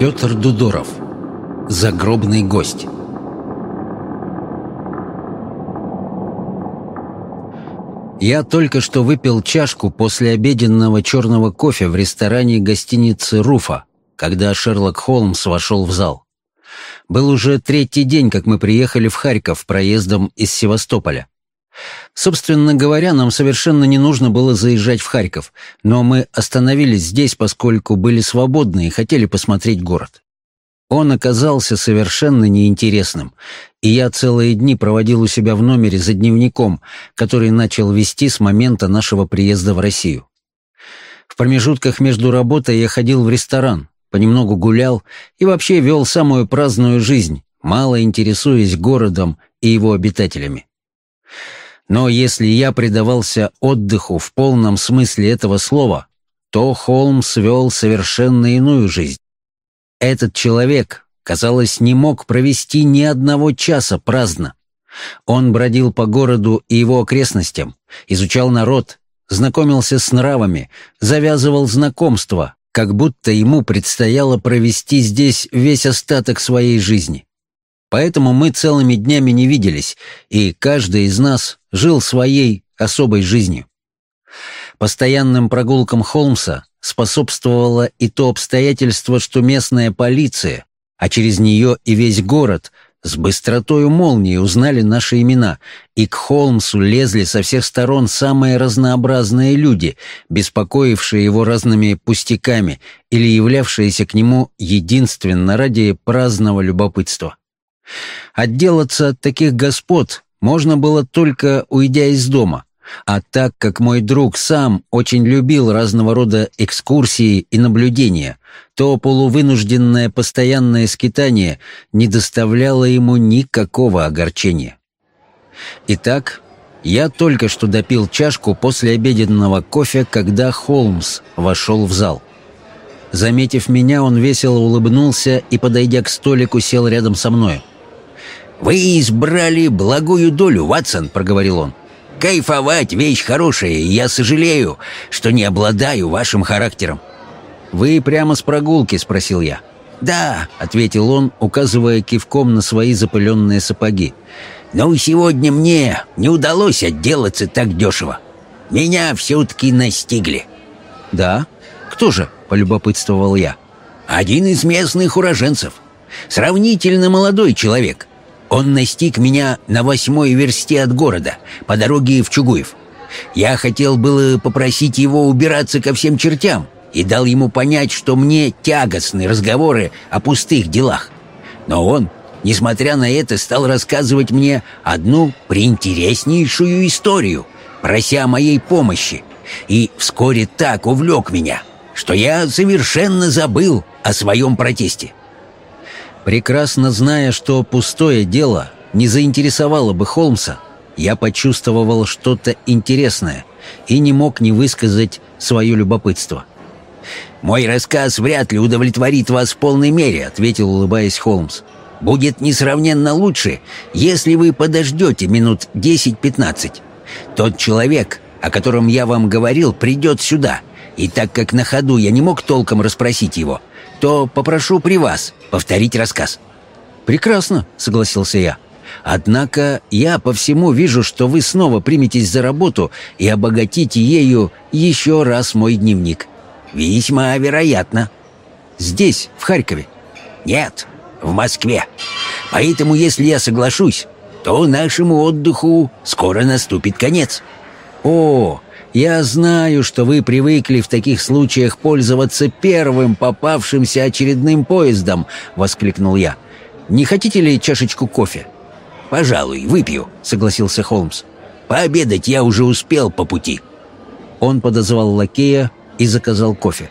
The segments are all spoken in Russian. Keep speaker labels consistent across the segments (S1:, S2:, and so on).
S1: Петр Дудоров. Загробный гость. Я только что выпил чашку после обеденного черного кофе в ресторане гостиницы «Руфа», когда Шерлок Холмс вошел в зал. Был уже третий день, как мы приехали в Харьков проездом из Севастополя. Собственно говоря, нам совершенно не нужно было заезжать в Харьков, но мы остановились здесь, поскольку были свободны и хотели посмотреть город. Он оказался совершенно неинтересным, и я целые дни проводил у себя в номере за дневником, который начал вести с момента нашего приезда в Россию. В промежутках между работой я ходил в ресторан, понемногу гулял и вообще вел самую праздную жизнь, мало интересуясь городом и его обитателями. Но если я предавался отдыху в полном смысле этого слова, то Холмс вел совершенно иную жизнь. Этот человек, казалось, не мог провести ни одного часа праздно. Он бродил по городу и его окрестностям, изучал народ, знакомился с нравами, завязывал знакомства, как будто ему предстояло провести здесь весь остаток своей жизни. Поэтому мы целыми днями не виделись, и каждый из нас жил своей особой жизнью. Постоянным прогулкам Холмса способствовало и то обстоятельство, что местная полиция, а через нее и весь город, с быстротой молнии узнали наши имена, и к Холмсу лезли со всех сторон самые разнообразные люди, беспокоившие его разными пустяками или являвшиеся к нему единственно ради праздного любопытства. Отделаться от таких господ можно было только уйдя из дома, а так как мой друг сам очень любил разного рода экскурсии и наблюдения, то полувынужденное постоянное скитание не доставляло ему никакого огорчения. Итак, я только что допил чашку после обеденного кофе, когда Холмс вошел в зал. Заметив меня, он весело улыбнулся и, подойдя к столику, сел рядом со мною. «Вы избрали благую долю, Ватсон», — проговорил он. «Кайфовать — вещь хорошая, и я сожалею, что не обладаю вашим характером». «Вы прямо с прогулки?» — спросил я. «Да», — ответил он, указывая кивком на свои запыленные сапоги. «Но сегодня мне не удалось отделаться так дешево. Меня все-таки настигли». «Да? Кто же?» — полюбопытствовал я. «Один из местных уроженцев. Сравнительно молодой человек. Он настиг меня на восьмой версте от города, по дороге в Чугуев. Я хотел было попросить его убираться ко всем чертям и дал ему понять, что мне тягостны разговоры о пустых делах. Но он, несмотря на это, стал рассказывать мне одну приинтереснейшую историю, прося моей помощи, и вскоре так увлек меня, что я совершенно забыл о своем протесте. Прекрасно зная, что пустое дело не заинтересовало бы Холмса, я почувствовал что-то интересное и не мог не высказать свое любопытство. «Мой рассказ вряд ли удовлетворит вас в полной мере», — ответил, улыбаясь Холмс. «Будет несравненно лучше, если вы подождете минут 10-15. Тот человек, о котором я вам говорил, придет сюда, и так как на ходу я не мог толком расспросить его, — то попрошу при вас повторить рассказ». «Прекрасно», — согласился я. «Однако я по всему вижу, что вы снова приметесь за работу и обогатите ею еще раз мой дневник». «Весьма вероятно». «Здесь, в Харькове?» «Нет, в Москве. Поэтому, если я соглашусь, то нашему отдыху скоро наступит конец». «О, я знаю, что вы привыкли в таких случаях пользоваться первым попавшимся очередным поездом, воскликнул я. Не хотите ли чашечку кофе? Пожалуй, выпью, согласился Холмс. Пообедать я уже успел по пути. Он подозвал лакея и заказал кофе.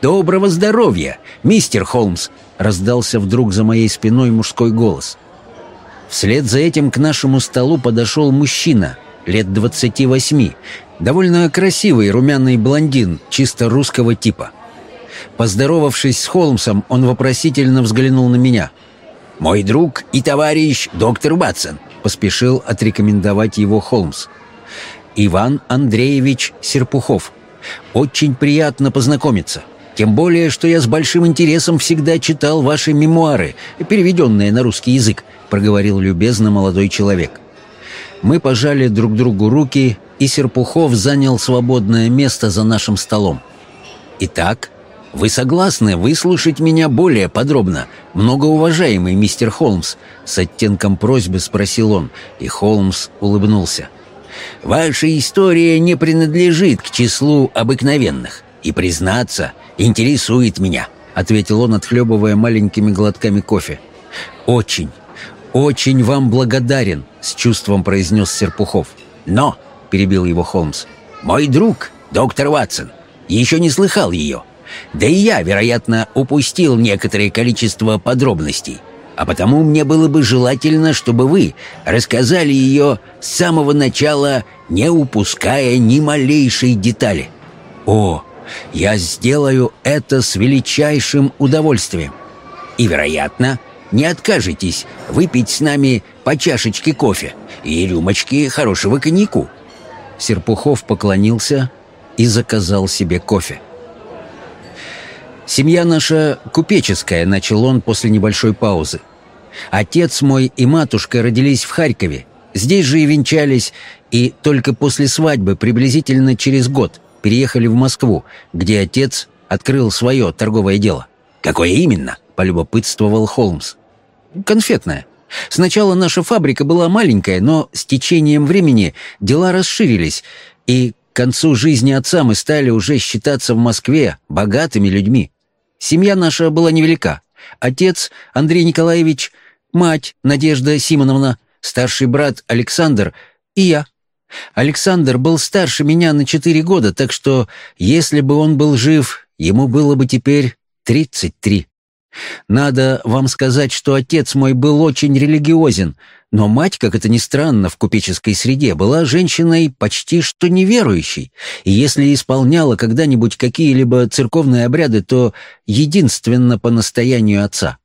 S1: «Доброго здоровья, мистер Холмс!» — раздался вдруг за моей спиной мужской голос. Вслед за этим к нашему столу подошел мужчина, лет двадцати восьми, Довольно красивый румяный блондин, чисто русского типа. Поздоровавшись с Холмсом, он вопросительно взглянул на меня. «Мой друг и товарищ доктор Батсон», — поспешил отрекомендовать его Холмс. «Иван Андреевич Серпухов. Очень приятно познакомиться. Тем более, что я с большим интересом всегда читал ваши мемуары, переведенные на русский язык», — проговорил любезно молодой человек. Мы пожали друг другу руки, и Серпухов занял свободное место за нашим столом. «Итак, вы согласны выслушать меня более подробно, многоуважаемый мистер Холмс?» С оттенком просьбы спросил он, и Холмс улыбнулся. «Ваша история не принадлежит к числу обыкновенных, и, признаться, интересует меня», — ответил он, отхлебывая маленькими глотками кофе. «Очень, очень вам благодарен», — с чувством произнес Серпухов. «Но», — перебил его Холмс, — «мой друг, доктор Ватсон, еще не слыхал ее. Да и я, вероятно, упустил некоторое количество подробностей. А потому мне было бы желательно, чтобы вы рассказали ее с самого начала, не упуская ни малейшей детали. О, я сделаю это с величайшим удовольствием. И, вероятно, не откажетесь выпить с нами по чашечке кофе и рюмочки хорошего коньяку». Серпухов поклонился и заказал себе кофе. «Семья наша купеческая», — начал он после небольшой паузы. «Отец мой и матушка родились в Харькове, здесь же и венчались, и только после свадьбы, приблизительно через год, переехали в Москву, где отец открыл свое торговое дело». «Какое именно?» — полюбопытствовал Холмс. «Конфетное. Сначала наша фабрика была маленькая, но с течением времени дела расширились, и к концу жизни отца мы стали уже считаться в Москве богатыми людьми. Семья наша была невелика. Отец Андрей Николаевич, мать Надежда Симоновна, старший брат Александр и я. Александр был старше меня на четыре года, так что, если бы он был жив, ему было бы теперь тридцать три. Надо вам сказать, что отец мой был очень религиозен, но мать, как это ни странно, в купеческой среде была женщиной почти что неверующей, и если исполняла когда-нибудь какие-либо церковные обряды, то единственно по настоянию отца.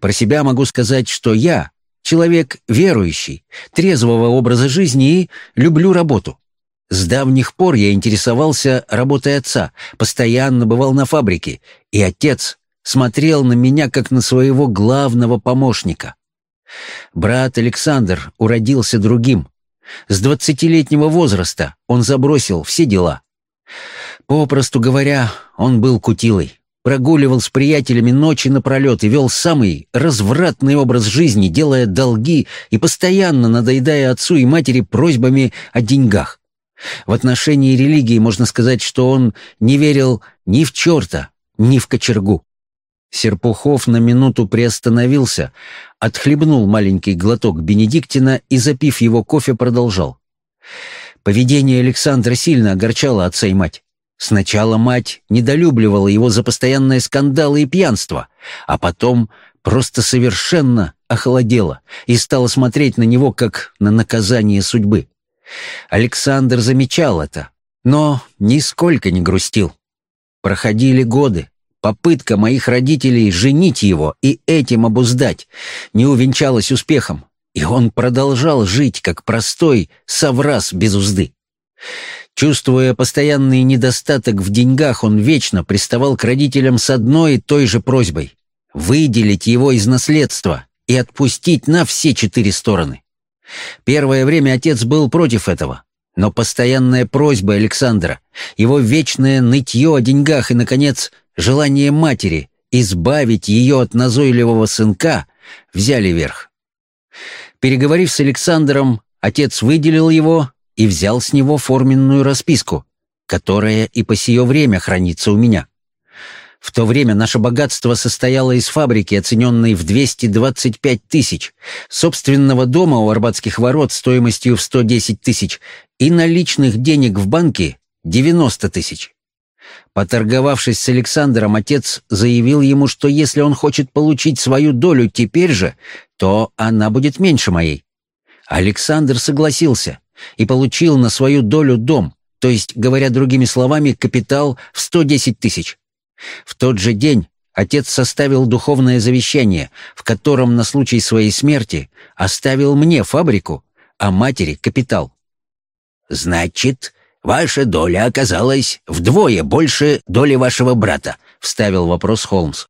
S1: Про себя могу сказать, что я человек верующий, трезвого образа жизни и люблю работу. С давних пор я интересовался работой отца, постоянно бывал на фабрике, и отец смотрел на меня как на своего главного помощника. Брат Александр уродился другим. С двадцатилетнего возраста он забросил все дела. Попросту говоря, он был кутилой. Прогуливал с приятелями ночи напролет и вел самый развратный образ жизни, делая долги и постоянно надоедая отцу и матери просьбами о деньгах. В отношении религии можно сказать, что он не верил ни в черта, ни в кочергу. Серпухов на минуту приостановился, отхлебнул маленький глоток Бенедиктина и, запив его кофе, продолжал. Поведение Александра сильно огорчало отца и мать. Сначала мать недолюбливала его за постоянные скандалы и пьянство, а потом просто совершенно охладела и стала смотреть на него как на наказание судьбы. Александр замечал это, но нисколько не грустил. Проходили годы, Попытка моих родителей женить его и этим обуздать не увенчалась успехом, и он продолжал жить как простой соврас без узды. Чувствуя постоянный недостаток в деньгах, он вечно приставал к родителям с одной и той же просьбой — выделить его из наследства и отпустить на все четыре стороны. Первое время отец был против этого, но постоянная просьба Александра, его вечное нытье о деньгах и, наконец, желание матери избавить ее от назойливого сынка взяли верх. Переговорив с Александром, отец выделил его и взял с него форменную расписку, которая и по сие время хранится у меня. В то время наше богатство состояло из фабрики, оцененной в 225 тысяч, собственного дома у Арбатских ворот стоимостью в 110 тысяч и наличных денег в банке 90 тысяч. Поторговавшись с Александром, отец заявил ему, что если он хочет получить свою долю теперь же, то она будет меньше моей. Александр согласился и получил на свою долю дом, то есть, говоря другими словами, капитал в 110 тысяч. В тот же день отец составил духовное завещание, в котором на случай своей смерти оставил мне фабрику, а матери — капитал. «Значит, ваша доля оказалась вдвое больше доли вашего брата», — вставил вопрос Холмс.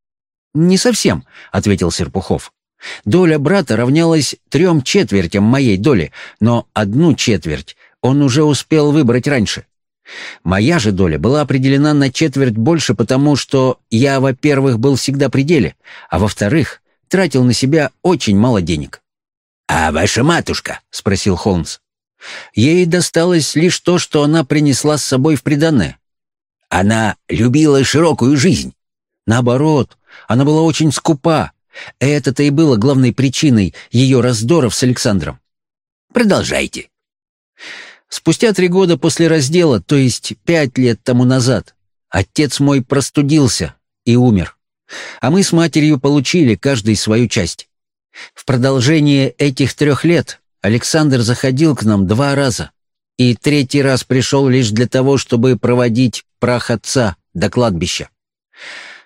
S1: «Не совсем», — ответил Серпухов. «Доля брата равнялась трем четвертям моей доли, но одну четверть он уже успел выбрать раньше. Моя же доля была определена на четверть больше, потому что я, во-первых, был всегда при деле, а во-вторых, тратил на себя очень мало денег.
S2: «А ваша матушка?» — спросил Холмс.
S1: Ей досталось лишь то, что она принесла с собой в приданное.
S2: Она любила широкую жизнь.
S1: Наоборот, она была очень скупа. Это-то и было главной причиной ее раздоров с Александром.
S2: Продолжайте.
S1: Спустя три года после раздела, то есть пять лет тому назад, отец мой простудился и умер. А мы с матерью получили каждый свою часть. В продолжение этих трех лет Александр заходил к нам два раза, и третий раз пришел лишь для того, чтобы проводить прах отца до кладбища.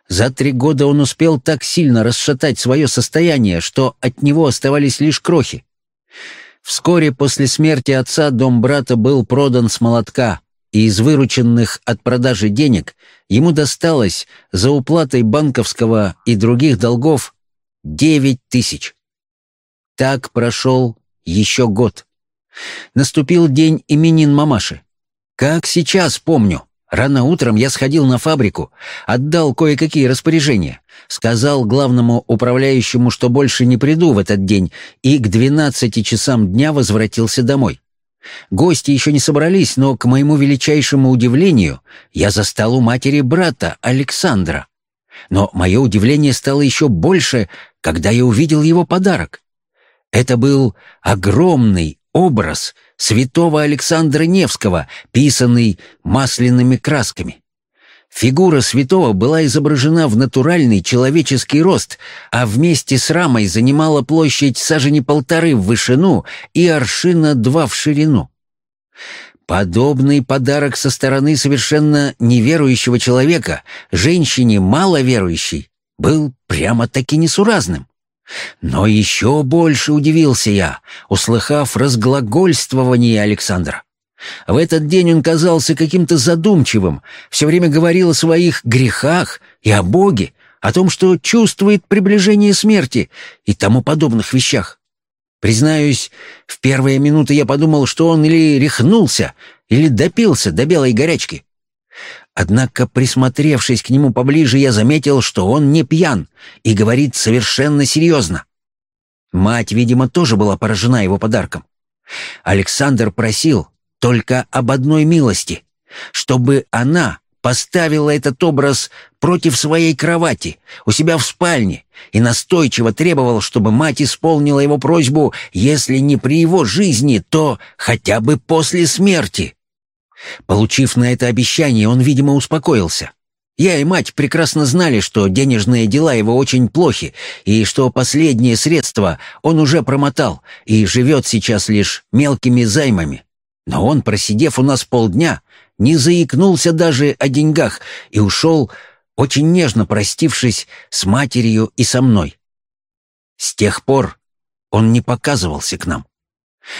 S1: За три года он успел так сильно расшатать свое состояние, что от него оставались лишь крохи. Вскоре после смерти отца дом брата был продан с молотка, и из вырученных от продажи денег ему досталось за уплатой банковского и других долгов девять тысяч. Так прошел еще год. Наступил день именин мамаши. Как сейчас помню, Рано утром я сходил на фабрику, отдал кое-какие распоряжения, сказал главному управляющему, что больше не приду в этот день, и к двенадцати часам дня возвратился домой. Гости еще не собрались, но, к моему величайшему удивлению, я застал у матери брата Александра. Но мое удивление стало еще больше, когда я увидел его подарок. Это был огромный образ святого Александра Невского, писанный масляными красками. Фигура святого была изображена в натуральный человеческий рост, а вместе с рамой занимала площадь сажени полторы в вышину и аршина два в ширину. Подобный подарок со стороны совершенно неверующего человека, женщине маловерующей, был прямо-таки несуразным. Но еще больше удивился я, услыхав разглагольствование Александра. В этот день он казался каким-то задумчивым, все время говорил о своих грехах и о Боге, о том, что чувствует приближение смерти и тому подобных вещах. Признаюсь, в первые минуты я подумал, что он или рехнулся, или допился до белой горячки. Однако, присмотревшись к нему поближе, я заметил, что он не пьян и говорит совершенно серьезно. Мать, видимо, тоже была поражена его подарком. Александр просил только об одной милости, чтобы она поставила этот образ против своей кровати, у себя в спальне, и настойчиво требовал, чтобы мать исполнила его просьбу, если не при его жизни, то хотя бы после смерти. Получив на это обещание, он, видимо, успокоился. Я и мать прекрасно знали, что денежные дела его очень плохи, и что последние средства он уже промотал и живет сейчас лишь мелкими займами. Но он, просидев у нас полдня, не заикнулся даже о деньгах и ушел, очень нежно простившись с матерью и со мной. С тех пор он не показывался к нам.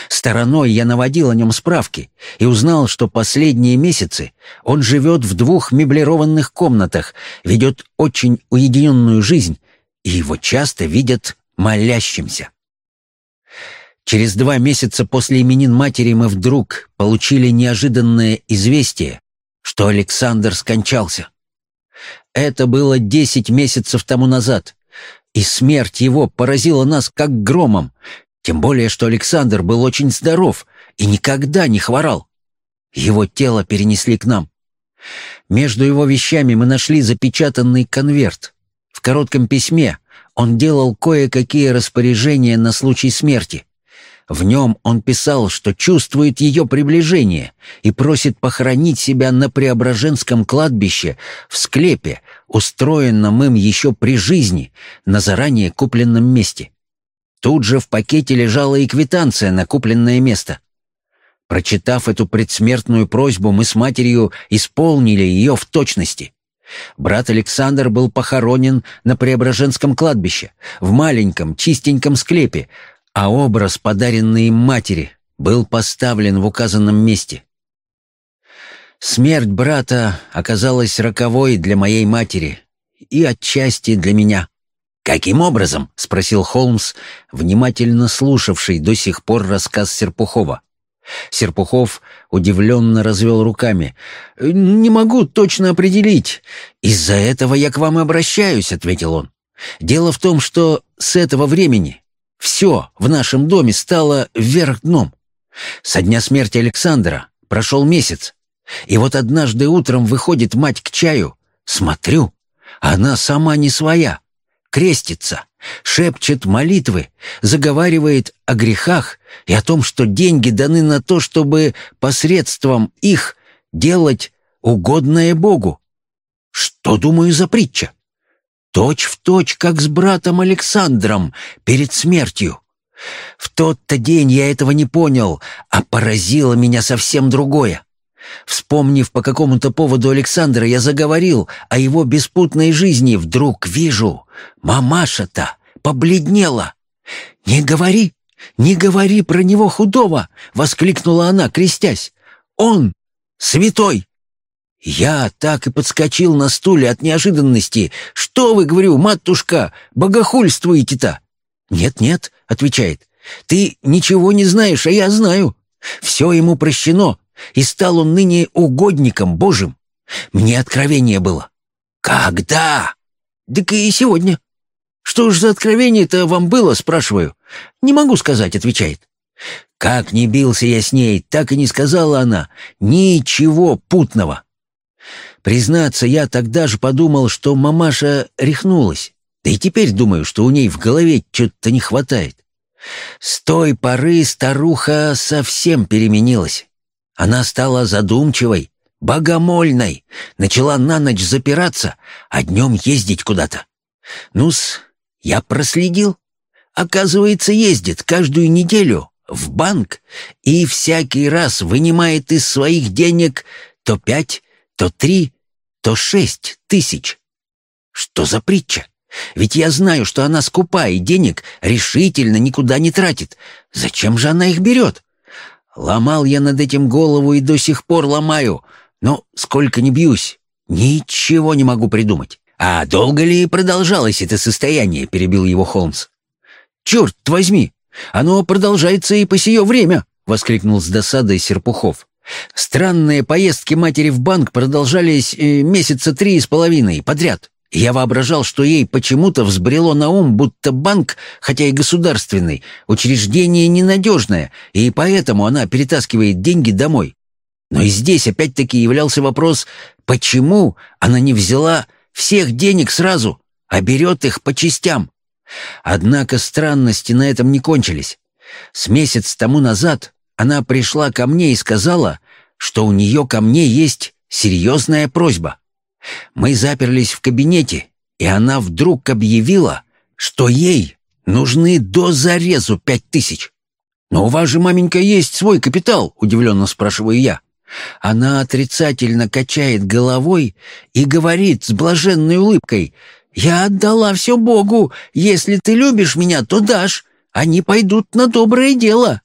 S1: Стороной я наводил о нем справки и узнал, что последние месяцы он живет в двух меблированных комнатах, ведет очень уединенную жизнь, и его часто видят молящимся. Через два месяца после именин матери мы вдруг получили неожиданное известие, что Александр скончался. Это было десять месяцев тому назад, и смерть его поразила нас как громом, тем более, что Александр был очень здоров и никогда не хворал. Его тело перенесли к нам. Между его вещами мы нашли запечатанный конверт. В коротком письме он делал кое-какие распоряжения на случай смерти. В нем он писал, что чувствует ее приближение и просит похоронить себя на Преображенском кладбище в склепе, устроенном им еще при жизни, на заранее купленном месте. Тут же в пакете лежала и квитанция на купленное место. Прочитав эту предсмертную просьбу, мы с матерью исполнили ее в точности. Брат Александр был похоронен на Преображенском кладбище, в маленьком, чистеньком склепе, а образ, подаренный им матери, был поставлен в указанном месте. Смерть брата оказалась роковой для моей матери, и отчасти для меня».
S2: «Каким образом?» — спросил Холмс, внимательно слушавший до сих пор рассказ Серпухова.
S1: Серпухов удивленно развел руками. «Не могу точно определить. Из-за этого я к вам обращаюсь», — ответил он. «Дело в том, что с этого времени все в нашем доме стало вверх дном. Со дня смерти Александра прошел месяц. И вот однажды утром выходит мать к чаю. Смотрю, она сама не своя. Крестится, шепчет молитвы, заговаривает о грехах и о том, что деньги даны на то, чтобы посредством их делать угодное Богу. Что, думаю, за притча? Точь в точь, как с братом Александром перед смертью. В тот-то день я этого не понял, а поразило меня совсем другое. Вспомнив по какому-то поводу Александра, я заговорил о его беспутной жизни. Вдруг вижу, мамаша-то побледнела. «Не говори, не говори про него худого!» — воскликнула она, крестясь. «Он святой!» Я так и подскочил на стуле от неожиданности. «Что вы, говорю, матушка, богохульствуете-то?» «Нет-нет», — отвечает, — «ты ничего не знаешь, а я знаю. Все ему прощено, и стал он ныне угодником Божьим. Мне откровение было». «Когда?» «Так и сегодня». «Что ж за откровение-то вам было?» — спрашиваю. «Не могу сказать», — отвечает. Как не бился я с ней, так и не сказала она ничего путного. Признаться, я тогда же подумал, что мамаша рехнулась. Да и теперь думаю, что у ней в голове что-то не хватает. С той поры старуха совсем переменилась. Она стала задумчивой, богомольной, начала на ночь запираться, а днем ездить куда-то. Ну-с, я проследил. Оказывается, ездит каждую неделю в банк и всякий раз вынимает из своих денег то пять, то три, то шесть тысяч. Что за притча? Ведь я знаю, что она скупа и денег решительно никуда не тратит. Зачем же она их берет? Ломал я над этим голову и до сих пор ломаю. Но сколько не бьюсь, ничего не могу придумать. «А долго ли продолжалось это состояние?» — перебил его Холмс. «Черт возьми! Оно продолжается и по сие время!» — воскликнул с досадой Серпухов. «Странные поездки матери в банк продолжались э, месяца три с половиной подряд. Я воображал, что ей почему-то взбрело на ум, будто банк, хотя и государственный, учреждение ненадежное, и поэтому она перетаскивает деньги домой. Но и здесь опять-таки являлся вопрос, почему она не взяла всех денег сразу, а берет их по частям. Однако странности на этом не кончились. С месяц тому назад она пришла ко мне и сказала, что у нее ко мне есть серьезная просьба. Мы заперлись в кабинете, и она вдруг объявила, что ей нужны до зарезу пять тысяч. «Но у вас же, маменька, есть свой капитал?» — удивленно спрашиваю я. Она отрицательно качает головой и говорит с блаженной улыбкой, «Я отдала все Богу. Если ты любишь меня, то дашь. Они пойдут на доброе дело».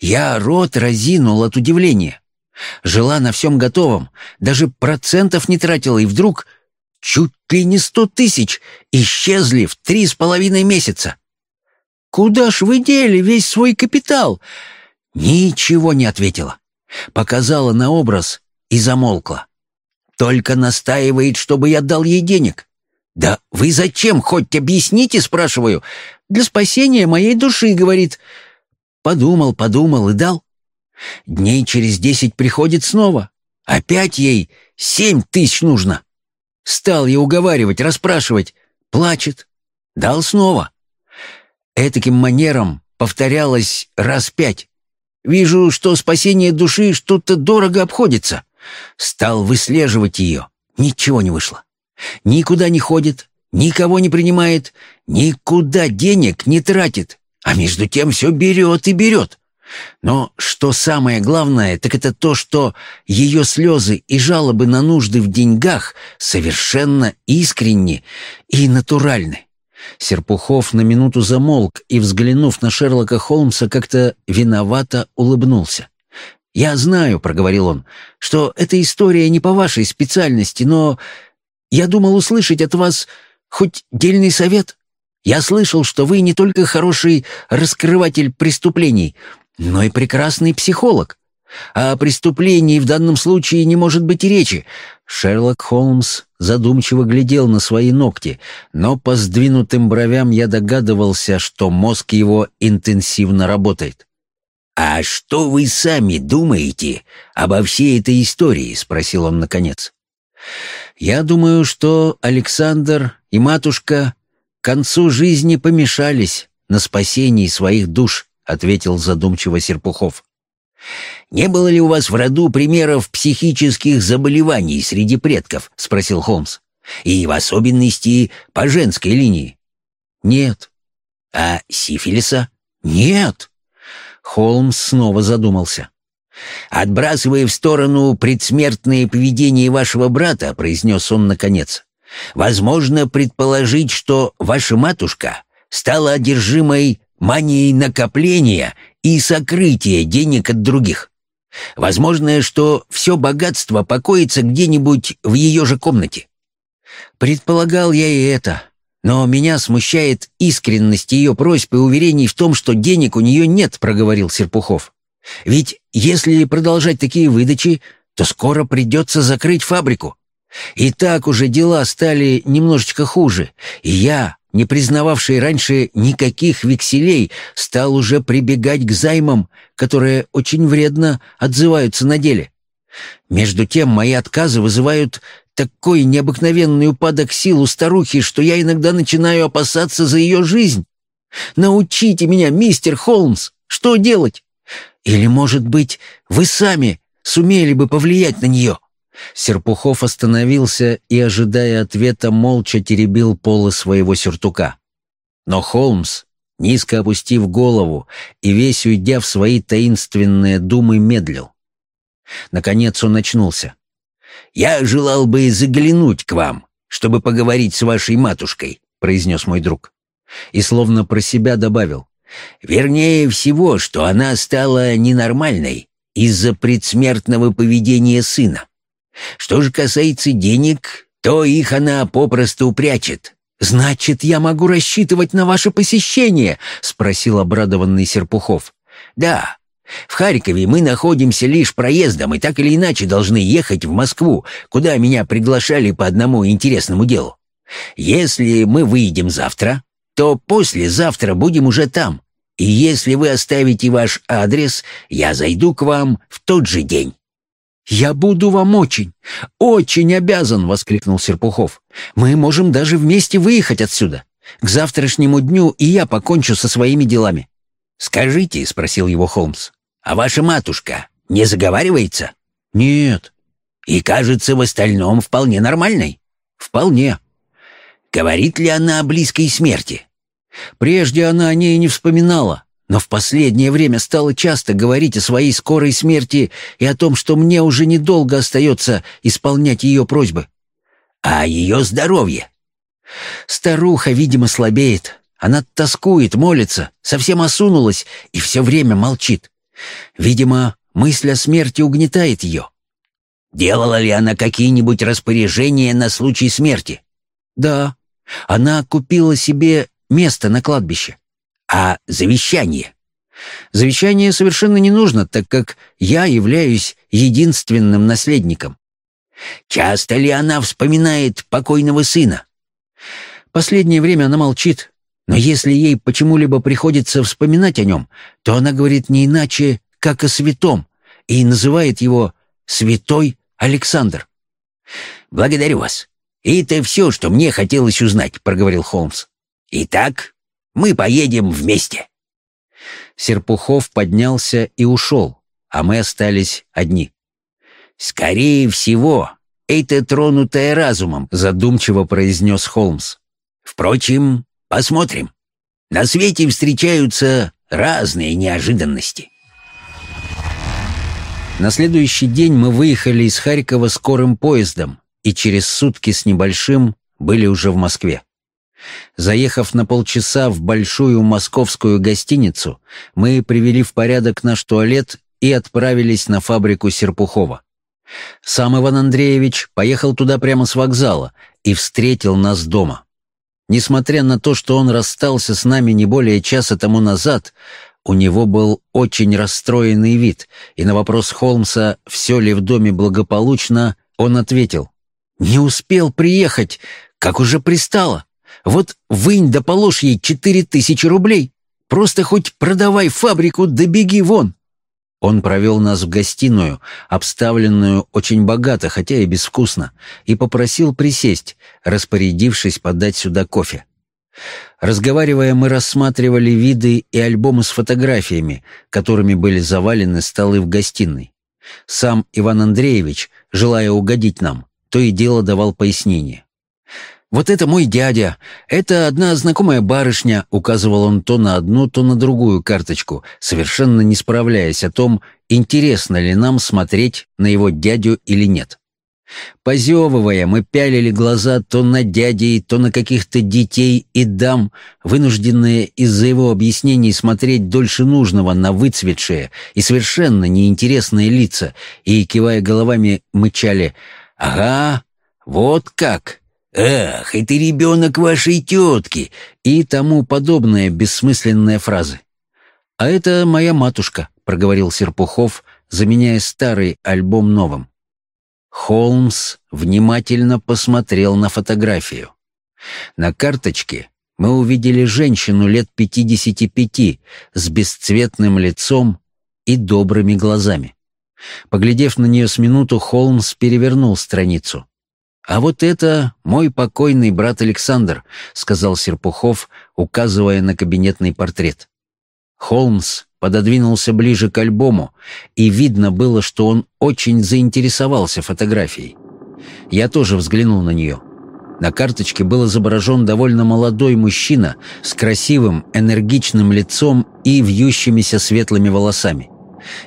S1: Я рот разинул от удивления. Жила на всем готовом, даже процентов не тратила, и вдруг чуть ли не сто тысяч исчезли в три с половиной месяца. «Куда ж вы дели весь свой капитал?» Ничего не ответила. Показала на образ и замолкла. Только настаивает, чтобы я дал ей денег. «Да вы зачем? Хоть объясните?» — спрашиваю. «Для спасения моей души», — говорит. Подумал, подумал и дал. Дней через десять приходит снова. Опять ей семь тысяч нужно. Стал я уговаривать, расспрашивать. Плачет. Дал снова. Этаким манером повторялось раз пять. Вижу, что спасение души что-то дорого обходится. Стал выслеживать ее. Ничего не вышло. Никуда не ходит, никого не принимает, никуда денег не тратит. А между тем все берет и берет. Но что самое главное, так это то, что ее слезы и жалобы на нужды в деньгах совершенно искренни и натуральны. Серпухов на минуту замолк и, взглянув на Шерлока Холмса, как-то виновато улыбнулся. «Я знаю», — проговорил он, — «что эта история не по вашей специальности, но я думал услышать от вас хоть дельный совет. Я слышал, что вы не только хороший раскрыватель преступлений, но и прекрасный психолог. О преступлении в данном случае не может быть и речи. Шерлок Холмс задумчиво глядел на свои ногти, но по сдвинутым бровям я догадывался, что мозг его интенсивно работает.
S2: «А что вы сами думаете обо всей этой истории?» — спросил он наконец.
S1: «Я думаю, что Александр и матушка к концу жизни помешались на спасении своих душ», — ответил задумчиво Серпухов.
S2: «Не было ли у вас в роду примеров психических заболеваний среди предков?» — спросил Холмс. «И в особенности по женской линии?»
S1: «Нет».
S2: «А сифилиса?»
S1: «Нет». Холмс снова задумался.
S2: «Отбрасывая в сторону предсмертное поведение вашего брата», — произнес он наконец, «возможно предположить, что ваша матушка стала одержимой манией накопления и сокрытия денег от других. Возможно, что все богатство покоится где-нибудь в ее же комнате.
S1: Предполагал я и это, но меня смущает искренность ее просьб и уверений в том, что денег у нее нет, проговорил Серпухов. Ведь если продолжать такие выдачи, то скоро придется закрыть фабрику. И так уже дела стали немножечко хуже, и я, не признававший раньше никаких векселей, стал уже прибегать к займам, которые очень вредно отзываются на деле. Между тем, мои отказы вызывают такой необыкновенный упадок сил у старухи, что я иногда начинаю опасаться за ее жизнь. Научите меня, мистер Холмс, что делать? Или, может быть, вы сами сумели бы повлиять на нее?» Серпухов остановился и, ожидая ответа, молча теребил полы своего сюртука. Но Холмс, низко опустив голову и весь уйдя в свои таинственные думы, медлил. Наконец он очнулся.
S2: «Я желал бы заглянуть к вам, чтобы поговорить с вашей матушкой», — произнес мой друг.
S1: И словно про себя добавил.
S2: «Вернее всего, что она стала ненормальной из-за предсмертного поведения сына. Что же касается денег, то их она попросту прячет.
S1: «Значит, я могу рассчитывать на ваше посещение?» — спросил обрадованный Серпухов.
S2: «Да. В Харькове мы находимся лишь проездом и так или иначе должны ехать в Москву, куда меня приглашали по одному интересному делу. Если мы выйдем завтра, то послезавтра будем уже там. И если вы оставите ваш адрес, я зайду к вам в тот же день».
S1: «Я буду вам очень, очень обязан!» — воскликнул Серпухов. «Мы можем даже вместе выехать отсюда. К завтрашнему дню и я покончу со своими делами».
S2: «Скажите», — спросил его Холмс, — «а ваша матушка не заговаривается?»
S1: «Нет».
S2: «И кажется в остальном вполне нормальной?»
S1: «Вполне».
S2: «Говорит ли она о близкой смерти?»
S1: «Прежде она о ней не вспоминала но в последнее время стала часто говорить о своей скорой смерти и о том, что мне уже недолго остается исполнять ее просьбы.
S2: А ее здоровье?
S1: Старуха, видимо, слабеет. Она тоскует, молится, совсем осунулась и все время молчит. Видимо, мысль о смерти угнетает ее.
S2: Делала ли она какие-нибудь распоряжения на случай смерти?
S1: Да. Она купила себе место на кладбище.
S2: А завещание?
S1: Завещание совершенно не нужно, так как я являюсь единственным наследником.
S2: Часто ли она вспоминает покойного сына?
S1: Последнее время она молчит, но если ей почему-либо приходится вспоминать о нем, то она говорит не иначе, как о святом, и называет его «Святой Александр».
S2: «Благодарю вас. И это все, что мне хотелось узнать», — проговорил Холмс. «Итак, мы поедем вместе».
S1: Серпухов поднялся и ушел, а мы остались одни.
S2: «Скорее всего, это тронутое разумом», — задумчиво произнес Холмс. «Впрочем, посмотрим. На свете встречаются разные неожиданности».
S1: На следующий день мы выехали из Харькова скорым поездом и через сутки с небольшим были уже в Москве. Заехав на полчаса в большую московскую гостиницу, мы привели в порядок наш туалет и отправились на фабрику Серпухова. Сам Иван Андреевич поехал туда прямо с вокзала, и встретил нас дома. Несмотря на то, что он расстался с нами не более часа тому назад, у него был очень расстроенный вид, и на вопрос Холмса, все ли в доме благополучно, он ответил, «Не успел приехать, как уже пристало. Вот вынь да положь ей четыре тысячи рублей. Просто хоть продавай фабрику да беги вон». Он провел нас в гостиную, обставленную очень богато, хотя и безвкусно, и попросил присесть, распорядившись подать сюда кофе. Разговаривая, мы рассматривали виды и альбомы с фотографиями, которыми были завалены столы в гостиной. Сам Иван Андреевич, желая угодить нам, то и дело давал пояснение. «Вот это мой дядя, это одна знакомая барышня», — указывал он то на одну, то на другую карточку, совершенно не справляясь о том, интересно ли нам смотреть на его дядю или нет. Позевывая, мы пялили глаза то на дядей, то на каких-то детей и дам, вынужденные из-за его объяснений смотреть дольше нужного на выцветшие и совершенно неинтересные лица, и, кивая головами, мычали «Ага, вот как!» «Ах, это ребенок вашей тетки!» и тому подобные бессмысленные фразы. «А это моя матушка», — проговорил Серпухов, заменяя старый альбом новым. Холмс внимательно посмотрел на фотографию. На карточке мы увидели женщину лет 55 с бесцветным лицом и добрыми глазами. Поглядев на нее с минуту, Холмс перевернул страницу. «А вот это мой покойный брат Александр», — сказал Серпухов, указывая на кабинетный портрет. Холмс пододвинулся ближе к альбому, и видно было, что он очень заинтересовался фотографией. Я тоже взглянул на нее. На карточке был изображен довольно молодой мужчина с красивым, энергичным лицом и вьющимися светлыми волосами.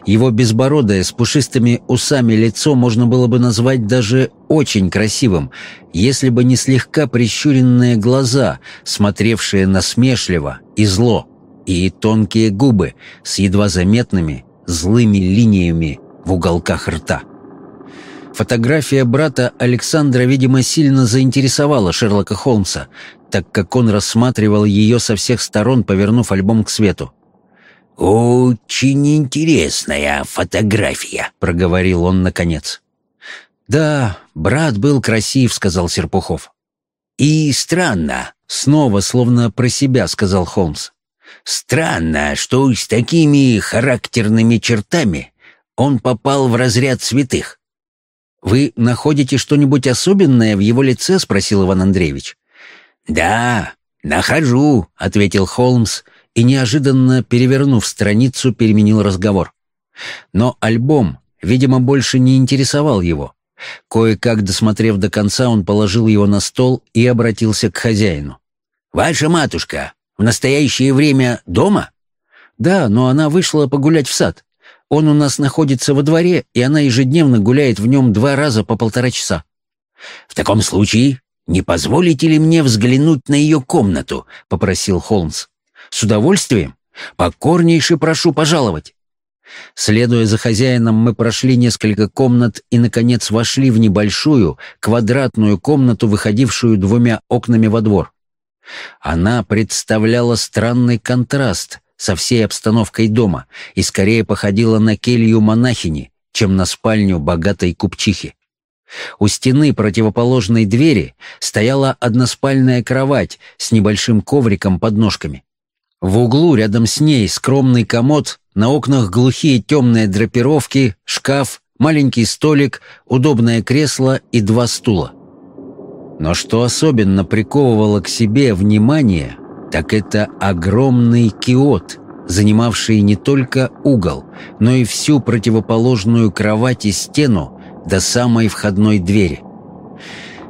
S1: Его безбородое с пушистыми усами лицо можно было бы назвать даже очень красивым, если бы не слегка прищуренные глаза, смотревшие насмешливо и зло, и тонкие губы с едва заметными злыми линиями в уголках рта. Фотография брата Александра, видимо, сильно заинтересовала Шерлока Холмса, так как он рассматривал ее со всех сторон, повернув альбом к свету.
S2: «Очень интересная фотография», — проговорил он наконец.
S1: «Да, брат был красив», — сказал Серпухов.
S2: «И странно», —
S1: снова, словно про себя, сказал Холмс.
S2: «Странно, что с такими характерными чертами он попал в разряд святых».
S1: «Вы находите что-нибудь особенное в его лице?» — спросил Иван Андреевич.
S2: «Да, нахожу», — ответил Холмс,
S1: и, неожиданно перевернув страницу, переменил разговор. Но альбом, видимо, больше не интересовал его. Кое-как, досмотрев до конца, он положил его на стол и обратился к хозяину.
S2: «Ваша матушка в настоящее время дома?»
S1: «Да, но она вышла погулять в сад. Он у нас находится во дворе, и она ежедневно гуляет в нем два раза по полтора часа».
S2: «В таком случае не позволите ли мне взглянуть на ее комнату?» — попросил Холмс.
S1: «С удовольствием. Покорнейше прошу пожаловать». Следуя за хозяином, мы прошли несколько комнат и, наконец, вошли в небольшую, квадратную комнату, выходившую двумя окнами во двор. Она представляла странный контраст со всей обстановкой дома и скорее походила на келью монахини, чем на спальню богатой купчихи. У стены противоположной двери стояла односпальная кровать с небольшим ковриком под ножками. В углу рядом с ней скромный комод, на окнах глухие темные драпировки, шкаф, маленький столик, удобное кресло и два стула. Но что особенно приковывало к себе внимание, так это огромный киот, занимавший не только угол, но и всю противоположную кровать и стену до самой входной двери.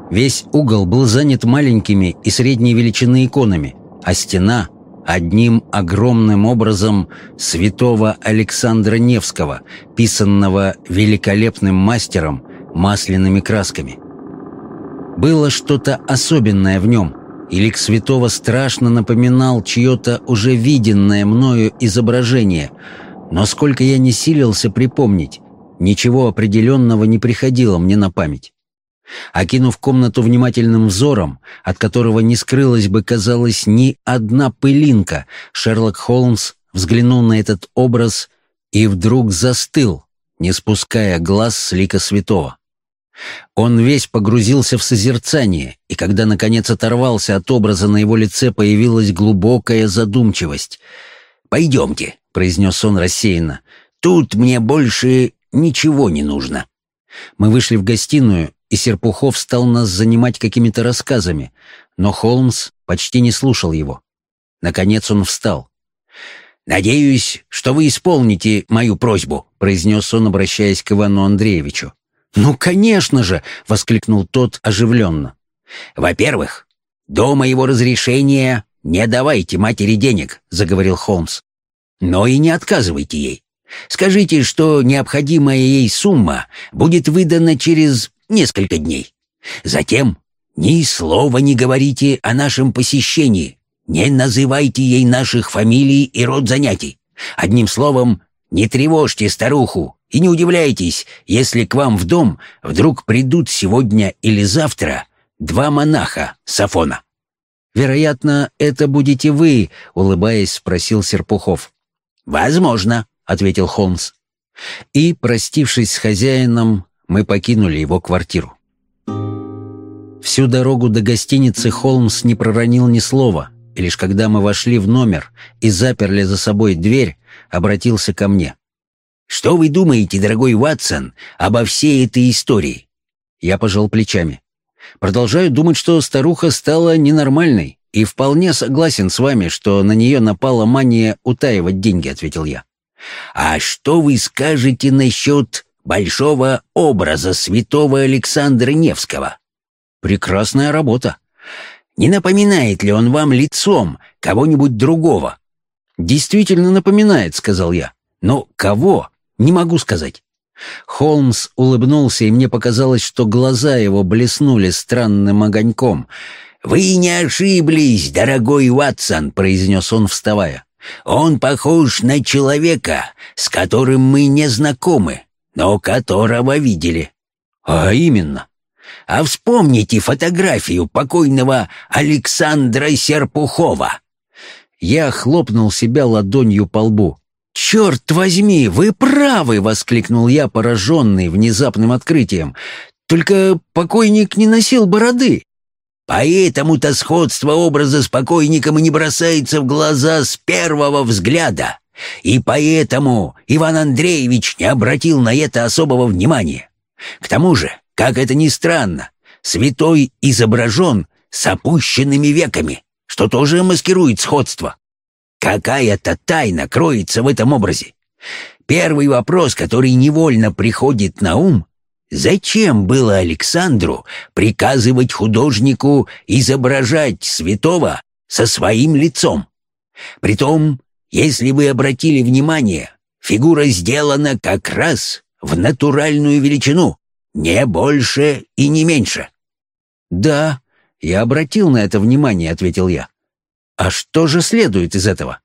S1: Весь угол был занят маленькими и средней величины иконами, а стена — одним огромным образом святого Александра Невского, писанного великолепным мастером масляными красками. Было что-то особенное в нем, и лик святого страшно напоминал чье-то уже виденное мною изображение, но сколько я не силился припомнить, ничего определенного не приходило мне на память. Окинув комнату внимательным взором, от которого не скрылась бы, казалось, ни одна пылинка, Шерлок Холмс взглянул на этот образ и вдруг застыл, не спуская глаз с лика святого. Он весь погрузился в созерцание, и когда, наконец, оторвался от образа, на его лице появилась глубокая задумчивость.
S2: «Пойдемте», — произнес он рассеянно, — «тут мне больше ничего не нужно».
S1: Мы вышли в гостиную, и Серпухов стал нас занимать какими-то рассказами, но Холмс почти не слушал его. Наконец он встал.
S2: «Надеюсь, что вы исполните мою просьбу», — произнес он, обращаясь к Ивану Андреевичу.
S1: «Ну, конечно же!» — воскликнул тот оживленно.
S2: «Во-первых, до моего разрешения не давайте матери денег», — заговорил Холмс. «Но и не отказывайте ей. Скажите, что необходимая ей сумма будет выдана через несколько дней. Затем ни слова не говорите о нашем посещении, не называйте ей наших фамилий и род занятий. Одним словом, не тревожьте старуху и не удивляйтесь, если к вам в дом вдруг придут сегодня или завтра два монаха Сафона.
S1: «Вероятно, это будете вы», — улыбаясь, спросил Серпухов.
S2: «Возможно», — ответил Холмс.
S1: И, простившись с хозяином, мы покинули его квартиру. Всю дорогу до гостиницы Холмс не проронил ни слова, и лишь когда мы вошли в номер и заперли за собой дверь, обратился ко мне.
S2: «Что вы думаете, дорогой Ватсон, обо всей этой истории?»
S1: Я пожал плечами. «Продолжаю думать, что старуха стала ненормальной, и вполне согласен с вами, что на нее напала мания утаивать деньги», — ответил я.
S2: «А что вы скажете насчет большого образа святого Александра Невского?»
S1: «Прекрасная работа.
S2: Не напоминает ли он вам лицом кого-нибудь другого?»
S1: «Действительно напоминает», — сказал я. «Но кого? Не могу сказать». Холмс улыбнулся, и мне показалось, что глаза его блеснули странным огоньком.
S2: «Вы не ошиблись, дорогой Ватсон», — произнес он, вставая. «Он похож на человека, с которым мы не знакомы, но которого видели».
S1: «А именно?»
S2: «А вспомните фотографию покойного Александра Серпухова».
S1: Я хлопнул себя ладонью по лбу. «Черт возьми, вы правы!» — воскликнул я, пораженный внезапным открытием. «Только покойник не носил бороды».
S2: «Поэтому-то сходство образа с покойником и не бросается в глаза с первого взгляда. И поэтому Иван Андреевич не обратил на это особого внимания. К тому же, как это ни странно, святой изображен с опущенными веками что тоже маскирует сходство. Какая-то тайна кроется в этом образе. Первый вопрос, который невольно приходит на ум, зачем было Александру приказывать художнику изображать святого со своим лицом? Притом, если вы обратили внимание, фигура сделана как раз в натуральную величину, не больше и не меньше.
S1: Да, «Я обратил на это внимание», — ответил я. «А что же следует из этого?»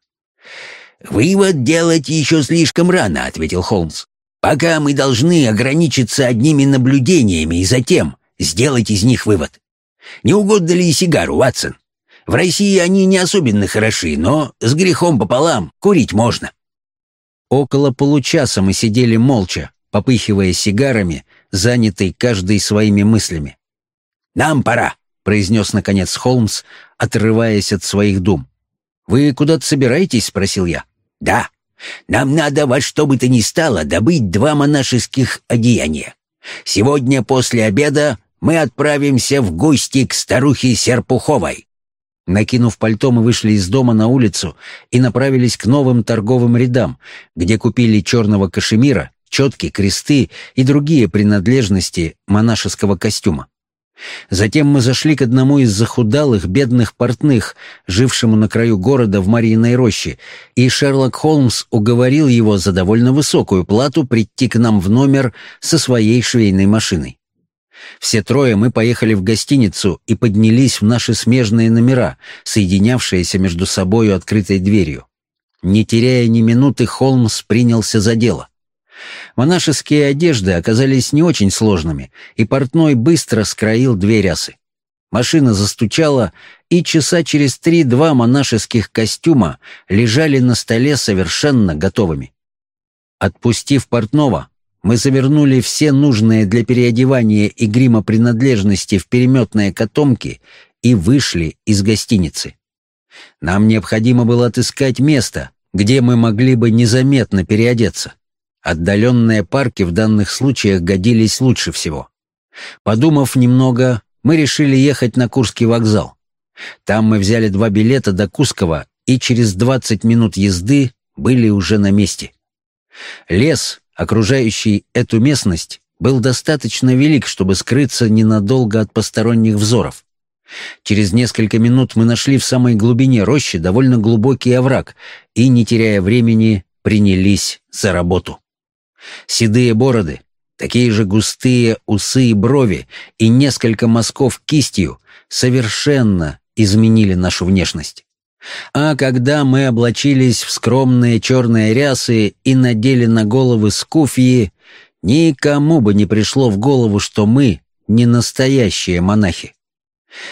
S2: «Вывод делать еще слишком рано», — ответил Холмс. «Пока мы должны ограничиться одними наблюдениями и затем сделать из них вывод. Не угодно ли сигару, Ватсон? В России они не особенно хороши, но с грехом пополам курить можно».
S1: Около получаса мы сидели молча, попыхивая сигарами, занятый каждый своими мыслями.
S2: «Нам пора», произнес наконец Холмс, отрываясь от своих дум.
S1: «Вы куда-то собираетесь?» — спросил я.
S2: «Да. Нам надо во что бы то ни стало добыть два монашеских одеяния. Сегодня после обеда мы отправимся в гости к старухе Серпуховой».
S1: Накинув пальто, мы вышли из дома на улицу и направились к новым торговым рядам, где купили черного кашемира, четки, кресты и другие принадлежности монашеского костюма. Затем мы зашли к одному из захудалых, бедных портных, жившему на краю города в Марииной роще, и Шерлок Холмс уговорил его за довольно высокую плату прийти к нам в номер со своей швейной машиной. Все трое мы поехали в гостиницу и поднялись в наши смежные номера, соединявшиеся между собою открытой дверью. Не теряя ни минуты, Холмс принялся за дело. Монашеские одежды оказались не очень сложными, и портной быстро скроил две рясы. Машина застучала, и часа через три два монашеских костюма лежали на столе совершенно готовыми. Отпустив портного, мы завернули все нужные для переодевания и грима принадлежности в переметные котомки и вышли из гостиницы. Нам необходимо было отыскать место, где мы могли бы незаметно переодеться. Отдаленные парки в данных случаях годились лучше всего. Подумав немного, мы решили ехать на Курский вокзал. Там мы взяли два билета до Кускова и через 20 минут езды были уже на месте. Лес, окружающий эту местность, был достаточно велик, чтобы скрыться ненадолго от посторонних взоров. Через несколько минут мы нашли в самой глубине рощи довольно глубокий овраг и, не теряя времени, принялись за работу. Седые бороды, такие же густые усы и брови и несколько мазков кистью совершенно изменили нашу внешность. А когда мы облачились в скромные черные рясы и надели на головы скуфьи, никому бы не пришло в голову, что мы не настоящие монахи.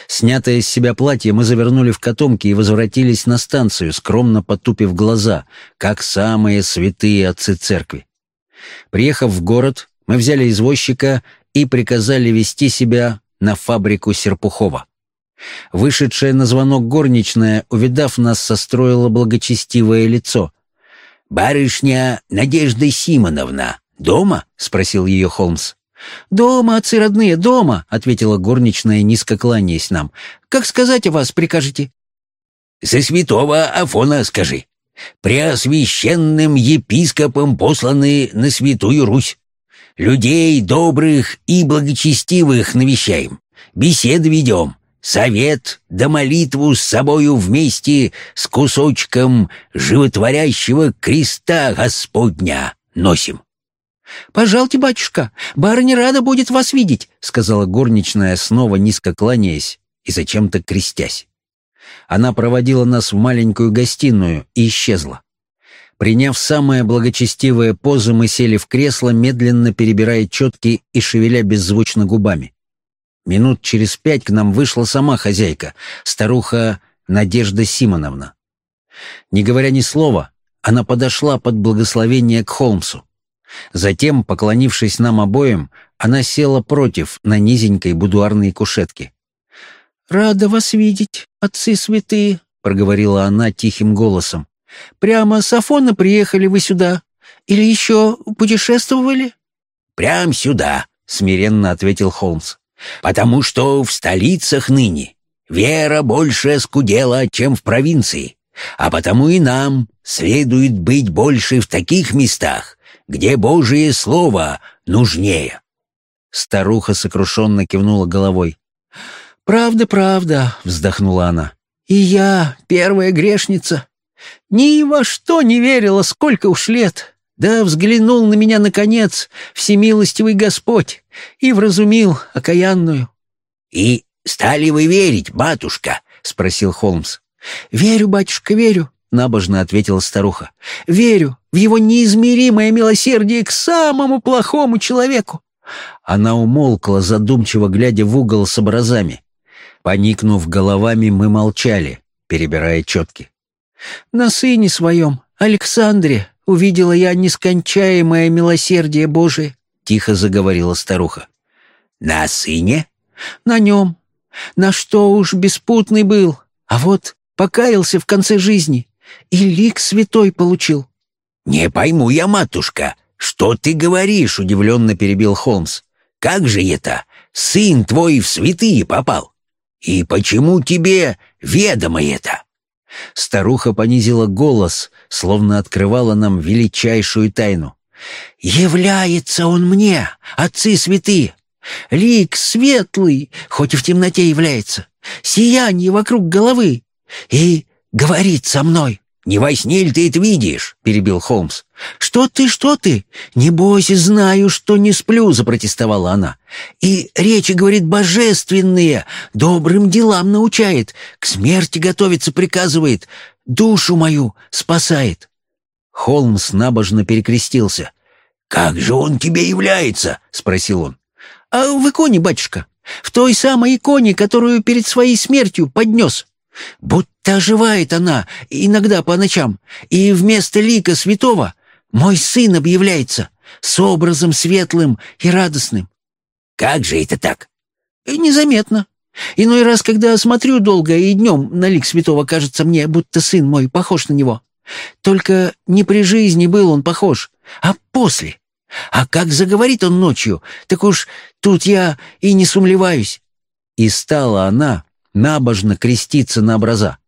S1: Снятое с себя платье мы завернули в котомки и возвратились на станцию, скромно потупив глаза, как самые святые отцы церкви. Приехав в город, мы взяли извозчика и приказали вести себя на фабрику Серпухова. Вышедшая на звонок горничная, увидав нас, состроила благочестивое лицо.
S2: «Барышня Надежда Симоновна дома?» — спросил ее Холмс.
S3: «Дома, отцы родные, дома!» — ответила горничная, низко кланяясь нам. «Как сказать о вас прикажете?»
S2: «За святого Афона скажи. Преосвященным епископом посланы на Святую Русь. Людей добрых и благочестивых навещаем, беседы ведем, совет да молитву с собою вместе с кусочком животворящего креста Господня носим.
S3: «Пожалуйте, батюшка, барыня рада будет вас видеть», — сказала горничная, снова низко кланяясь и зачем-то крестясь. Она проводила нас в маленькую гостиную и исчезла. Приняв самые благочестивые позы, мы сели в кресло, медленно перебирая четки и шевеля беззвучно губами. Минут через пять к нам вышла сама хозяйка, старуха Надежда Симоновна. Не говоря ни слова, она подошла под благословение к Холмсу. Затем, поклонившись нам обоим, она села против на низенькой будуарной кушетке. «Рада вас видеть, отцы святые», — проговорила она тихим голосом. «Прямо с Афона приехали вы сюда? Или еще путешествовали?»
S2: «Прям сюда», — смиренно ответил Холмс. «Потому что в столицах ныне вера больше скудела, чем в провинции, а потому и нам следует быть больше в таких местах, где Божие Слово нужнее».
S1: Старуха сокрушенно кивнула головой.
S3: «Правда, правда», — вздохнула она. «И я, первая грешница, ни во что не верила, сколько уж лет. Да взглянул на меня, наконец, всемилостивый Господь и вразумил окаянную».
S2: «И стали вы верить, батюшка?» — спросил Холмс.
S3: «Верю, батюшка, верю», — набожно ответила старуха. «Верю в его неизмеримое милосердие к самому плохому человеку».
S1: Она умолкла, задумчиво глядя в угол с образами. Поникнув головами, мы молчали, перебирая четки.
S3: «На сыне своем, Александре, увидела я нескончаемое милосердие Божие», — тихо заговорила старуха.
S2: «На сыне?»
S3: «На нем. На что уж беспутный был, а вот покаялся в конце жизни и лик святой получил.
S2: «Не пойму я, матушка, что ты говоришь?» — удивленно перебил Холмс. «Как же это? Сын твой в святые попал? И почему тебе ведомо это?»
S1: Старуха понизила голос, словно открывала нам величайшую тайну.
S3: «Является он мне, отцы святые! Лик светлый, хоть и в темноте является, сияние вокруг головы, и говорит со мной.
S2: «Не во сне ли ты это видишь?» — перебил Холмс.
S3: «Что ты, что ты? Не бойся, знаю, что не сплю», — запротестовала она. «И речи, говорит, божественные, добрым делам научает, к смерти готовиться приказывает, душу мою спасает».
S1: Холмс набожно перекрестился.
S2: «Как же он тебе является?» — спросил он.
S3: «А в иконе, батюшка, в той самой иконе, которую перед своей смертью поднес. Будто оживает она иногда по ночам, и вместо лика святого мой сын объявляется с образом светлым и радостным».
S2: «Как же это так?»
S3: «Незаметно. Иной раз, когда смотрю долго и днем на лик святого, кажется мне, будто сын мой похож на него. Только не при жизни был он похож, а после. А как заговорит он ночью, так уж тут я и не сумлеваюсь». И стала она набожно креститься на образа.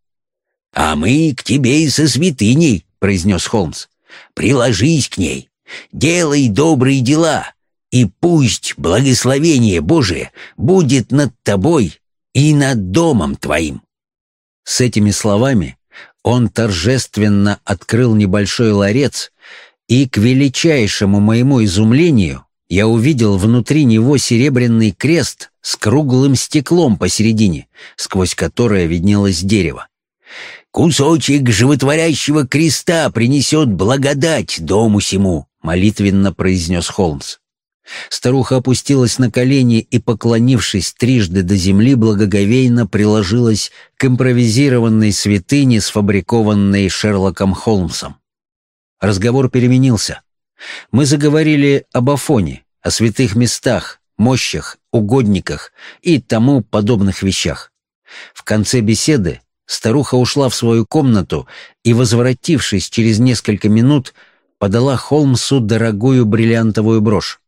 S2: «А мы к тебе и со святыней», — произнес Холмс. «Приложись к ней, делай добрые дела, и пусть благословение Божие будет над тобой и над домом твоим».
S1: С этими словами он торжественно открыл небольшой ларец, и, к величайшему моему изумлению, я увидел внутри него серебряный крест с круглым стеклом посередине, сквозь которое виднелось дерево.
S2: «Кусочек животворящего креста принесет благодать дому сему», — молитвенно произнес Холмс.
S1: Старуха опустилась на колени и, поклонившись трижды до земли, благоговейно приложилась к импровизированной святыне, сфабрикованной Шерлоком Холмсом. Разговор переменился. Мы заговорили об Афоне, о святых местах, мощах, угодниках и тому подобных вещах. В конце беседы старуха ушла в свою комнату и, возвратившись через несколько минут, подала Холмсу дорогую бриллиантовую брошь.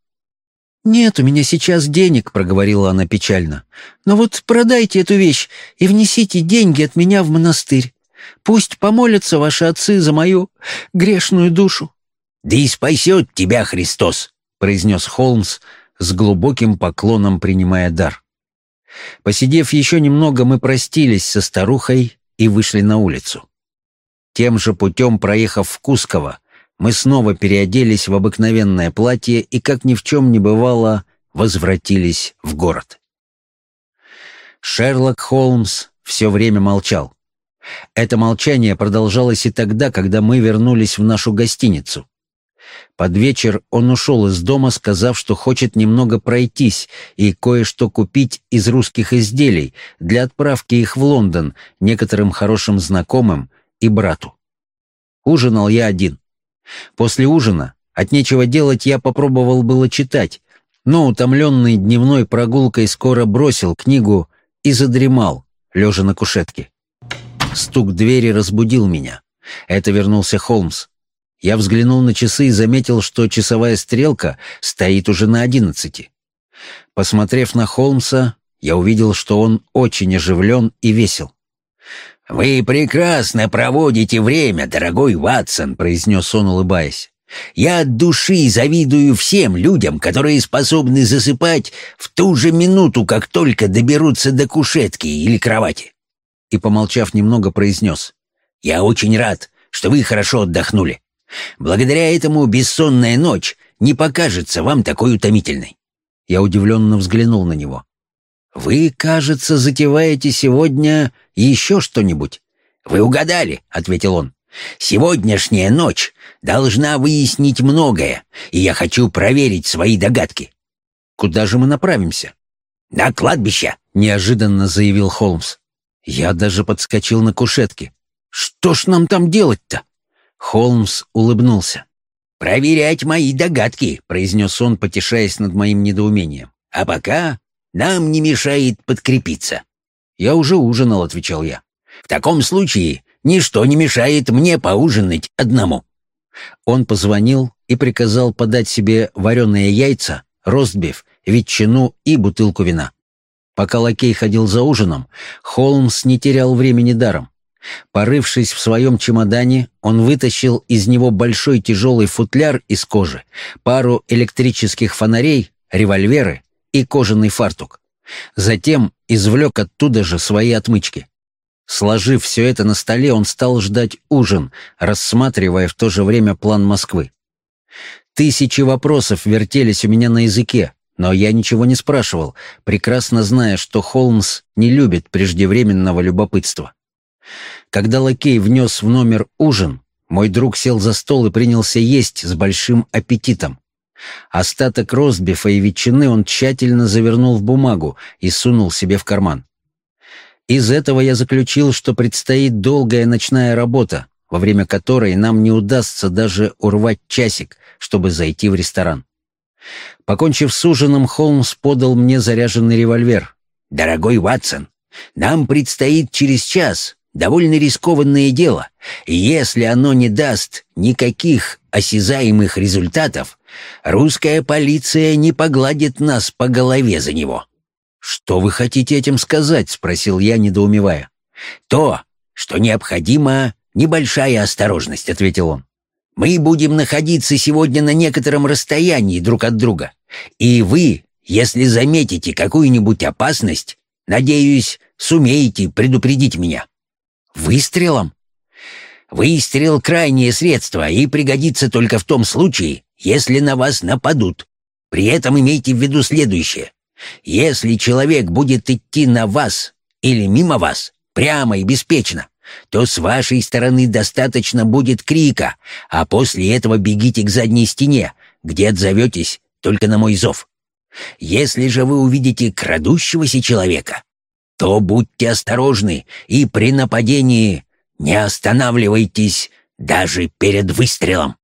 S3: «Нет у меня сейчас денег», — проговорила она печально. «Но вот продайте эту вещь и внесите деньги от меня в монастырь. Пусть помолятся ваши отцы за мою грешную душу».
S2: «Да и спасет тебя Христос», — произнес Холмс, с глубоким поклоном принимая дар.
S1: Посидев еще немного, мы простились со старухой и вышли на улицу. Тем же путем, проехав в Кусково, мы снова переоделись в обыкновенное платье и, как ни в чем не бывало, возвратились в город. Шерлок Холмс все время молчал. Это молчание продолжалось и тогда, когда мы вернулись в нашу гостиницу. Под вечер он ушел из дома, сказав, что хочет немного пройтись и кое-что купить из русских изделий для отправки их в Лондон некоторым хорошим знакомым и брату. Ужинал я один. После ужина, от нечего делать, я попробовал было читать, но, утомленный дневной прогулкой, скоро бросил книгу и задремал, лежа на кушетке. Стук двери разбудил меня. Это вернулся Холмс. Я взглянул на часы и заметил, что часовая стрелка стоит уже на одиннадцати. Посмотрев на Холмса, я увидел, что он очень оживлен и весел.
S2: «Вы прекрасно проводите время, дорогой Ватсон», — произнес он, улыбаясь. «Я от души завидую всем людям, которые способны засыпать в ту же минуту, как только доберутся до кушетки или кровати».
S1: И, помолчав немного, произнес.
S2: «Я очень рад, что вы хорошо отдохнули. Благодаря этому бессонная ночь не покажется вам такой утомительной».
S1: Я удивленно взглянул на него. «Вы, кажется, затеваете сегодня еще что-нибудь?»
S2: «Вы угадали», — ответил он. «Сегодняшняя ночь должна выяснить многое, и я хочу проверить свои догадки».
S1: «Куда же мы направимся?»
S2: «На кладбище», —
S1: неожиданно заявил Холмс. Я даже подскочил на кушетке. «Что ж нам там делать-то?» Холмс улыбнулся.
S2: «Проверять мои догадки», — произнес он, потешаясь над моим недоумением. «А пока нам не мешает подкрепиться».
S1: «Я уже ужинал», — отвечал я.
S2: «В таком случае ничто не мешает мне поужинать одному».
S1: Он позвонил и приказал подать себе вареные яйца, ростбиф, ветчину и бутылку вина. Пока лакей ходил за ужином, Холмс не терял времени даром. Порывшись в своем чемодане, он вытащил из него большой тяжелый футляр из кожи, пару электрических фонарей, револьверы и кожаный фартук. Затем извлек оттуда же свои отмычки. Сложив все это на столе, он стал ждать ужин, рассматривая в то же время план Москвы. Тысячи вопросов вертелись у меня на языке, но я ничего не спрашивал, прекрасно зная, что Холмс не любит преждевременного любопытства. Когда лакей внес в номер ужин, мой друг сел за стол и принялся есть с большим аппетитом. Остаток ростбифа и ветчины он тщательно завернул в бумагу и сунул себе в карман. Из этого я заключил, что предстоит долгая ночная работа, во время которой нам не удастся даже урвать часик, чтобы зайти в ресторан. Покончив с ужином, Холмс подал мне заряженный револьвер.
S2: «Дорогой Ватсон, нам предстоит через час довольно рискованное дело, и если оно не даст никаких осязаемых результатов, русская полиция не погладит нас по голове за него».
S1: «Что вы хотите этим сказать?» — спросил я, недоумевая.
S2: «То, что необходима небольшая осторожность», — ответил он. «Мы будем находиться сегодня на некотором расстоянии друг от друга, и вы, если заметите какую-нибудь опасность, надеюсь, сумеете предупредить меня».
S1: «Выстрелом?»
S2: «Выстрел — крайнее средство и пригодится только в том случае, если на вас нападут. При этом имейте в виду следующее. Если человек будет идти на вас или мимо вас, прямо и беспечно, то с вашей стороны достаточно будет крика, а после этого бегите к задней стене, где отзоветесь только на мой зов. Если же вы увидите крадущегося человека, то будьте осторожны и при нападении не останавливайтесь даже перед выстрелом.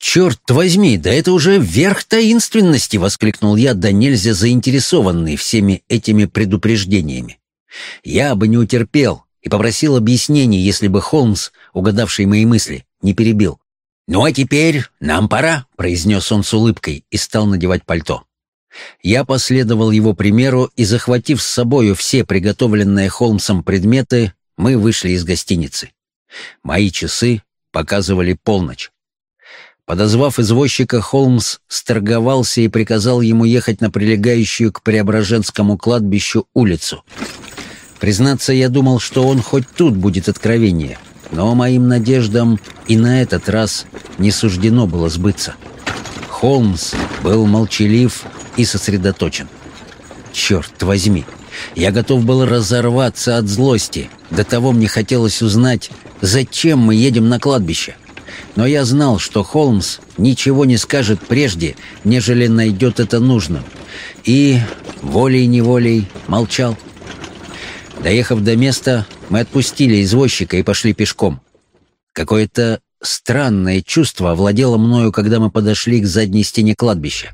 S1: «Черт возьми, да это уже верх таинственности!» — воскликнул я, да нельзя заинтересованный всеми этими предупреждениями. Я бы не утерпел и попросил объяснений, если бы Холмс, угадавший мои мысли, не перебил.
S2: «Ну а теперь нам пора», — произнес он с улыбкой и стал надевать пальто.
S1: Я последовал его примеру и, захватив с собою все приготовленные Холмсом предметы, мы вышли из гостиницы. Мои часы показывали полночь. Подозвав извозчика, Холмс сторговался и приказал ему ехать на прилегающую к Преображенскому кладбищу улицу. Признаться, я думал, что он хоть тут будет откровение, но моим надеждам и на этот раз не суждено было сбыться. Холмс был молчалив и сосредоточен. Черт возьми, я готов был разорваться от злости. До того мне хотелось узнать, зачем мы едем на кладбище но я знал, что Холмс ничего не скажет прежде, нежели найдет это нужным, и волей-неволей молчал. Доехав до места, мы отпустили извозчика и пошли пешком. Какое-то странное чувство овладело мною, когда мы подошли к задней стене кладбища.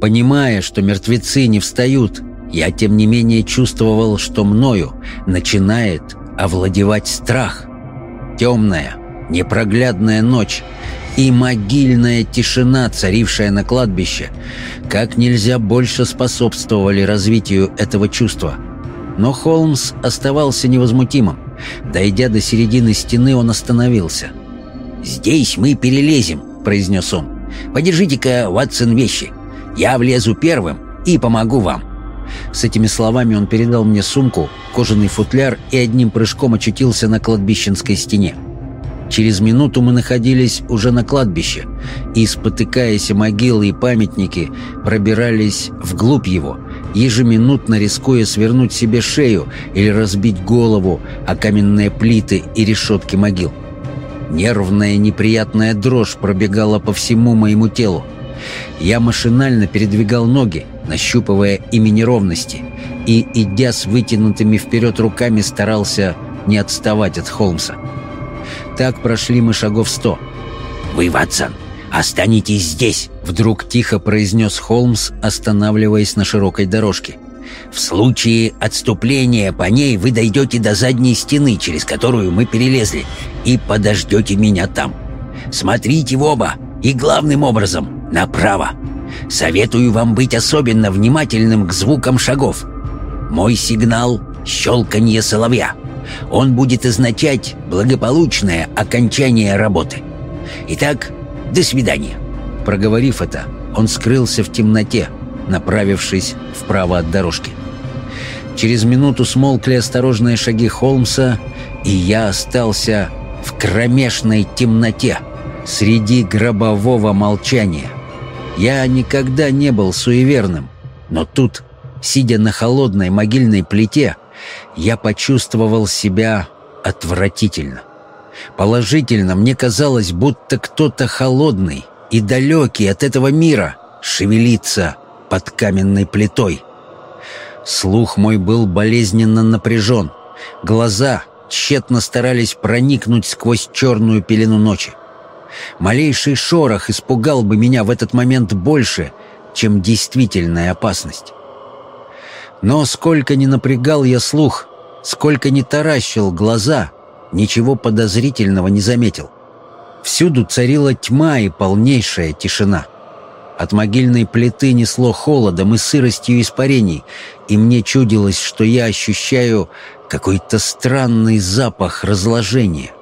S1: Понимая, что мертвецы не встают, я тем не менее чувствовал, что мною начинает овладевать страх. Темная, непроглядная ночь и могильная тишина, царившая на кладбище, как нельзя больше способствовали развитию этого чувства. Но Холмс оставался невозмутимым. Дойдя до середины стены, он остановился.
S2: «Здесь мы перелезем», — произнес он. «Подержите-ка, Ватсон, вещи. Я влезу первым и помогу вам».
S1: С этими словами он передал мне сумку, кожаный футляр и одним прыжком очутился на кладбищенской стене. Через минуту мы находились уже на кладбище и, спотыкаясь о могилы и памятники, пробирались вглубь его, ежеминутно рискуя свернуть себе шею или разбить голову о каменные плиты и решетки могил. Нервная неприятная дрожь пробегала по всему моему телу. Я машинально передвигал ноги, нащупывая ими неровности, и, идя с вытянутыми вперед руками, старался не отставать от Холмса. Так прошли мы шагов сто.
S2: «Вы, Ватсон, останетесь здесь!»
S1: Вдруг тихо произнес Холмс, останавливаясь на широкой дорожке.
S2: «В случае отступления по ней вы дойдете до задней стены, через которую мы перелезли, и подождете меня там. Смотрите в оба и главным образом направо. Советую вам быть особенно внимательным к звукам шагов. Мой сигнал — щелканье соловья. Он будет означать благополучное окончание работы. Итак, до свидания».
S1: Проговорив это, он скрылся в темноте, направившись вправо от дорожки. Через минуту смолкли осторожные шаги Холмса, и я остался в кромешной темноте, среди гробового молчания. Я никогда не был суеверным, но тут, сидя на холодной могильной плите, я почувствовал себя отвратительно. Положительно мне казалось, будто кто-то холодный
S3: и далекий от этого мира шевелится под каменной плитой. Слух мой был болезненно напряжен. Глаза тщетно старались проникнуть сквозь черную пелену ночи. Малейший шорох испугал бы меня в этот момент больше, чем действительная опасность. Но сколько ни напрягал я слух, сколько ни таращил глаза, ничего подозрительного не заметил. Всюду царила тьма и полнейшая тишина. От могильной плиты несло холодом и сыростью испарений, и мне чудилось, что я ощущаю какой-то странный запах разложения.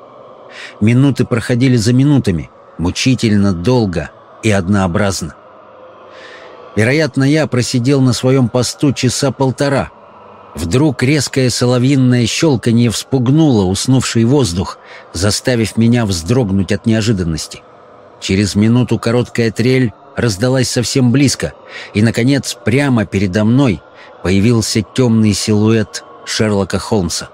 S3: Минуты проходили за минутами, мучительно долго и однообразно. Вероятно, я просидел на своем посту часа полтора. Вдруг резкое соловьиное щелканье вспугнуло уснувший воздух, заставив меня вздрогнуть от неожиданности. Через минуту короткая трель раздалась совсем близко, и, наконец, прямо передо мной появился темный силуэт Шерлока Холмса.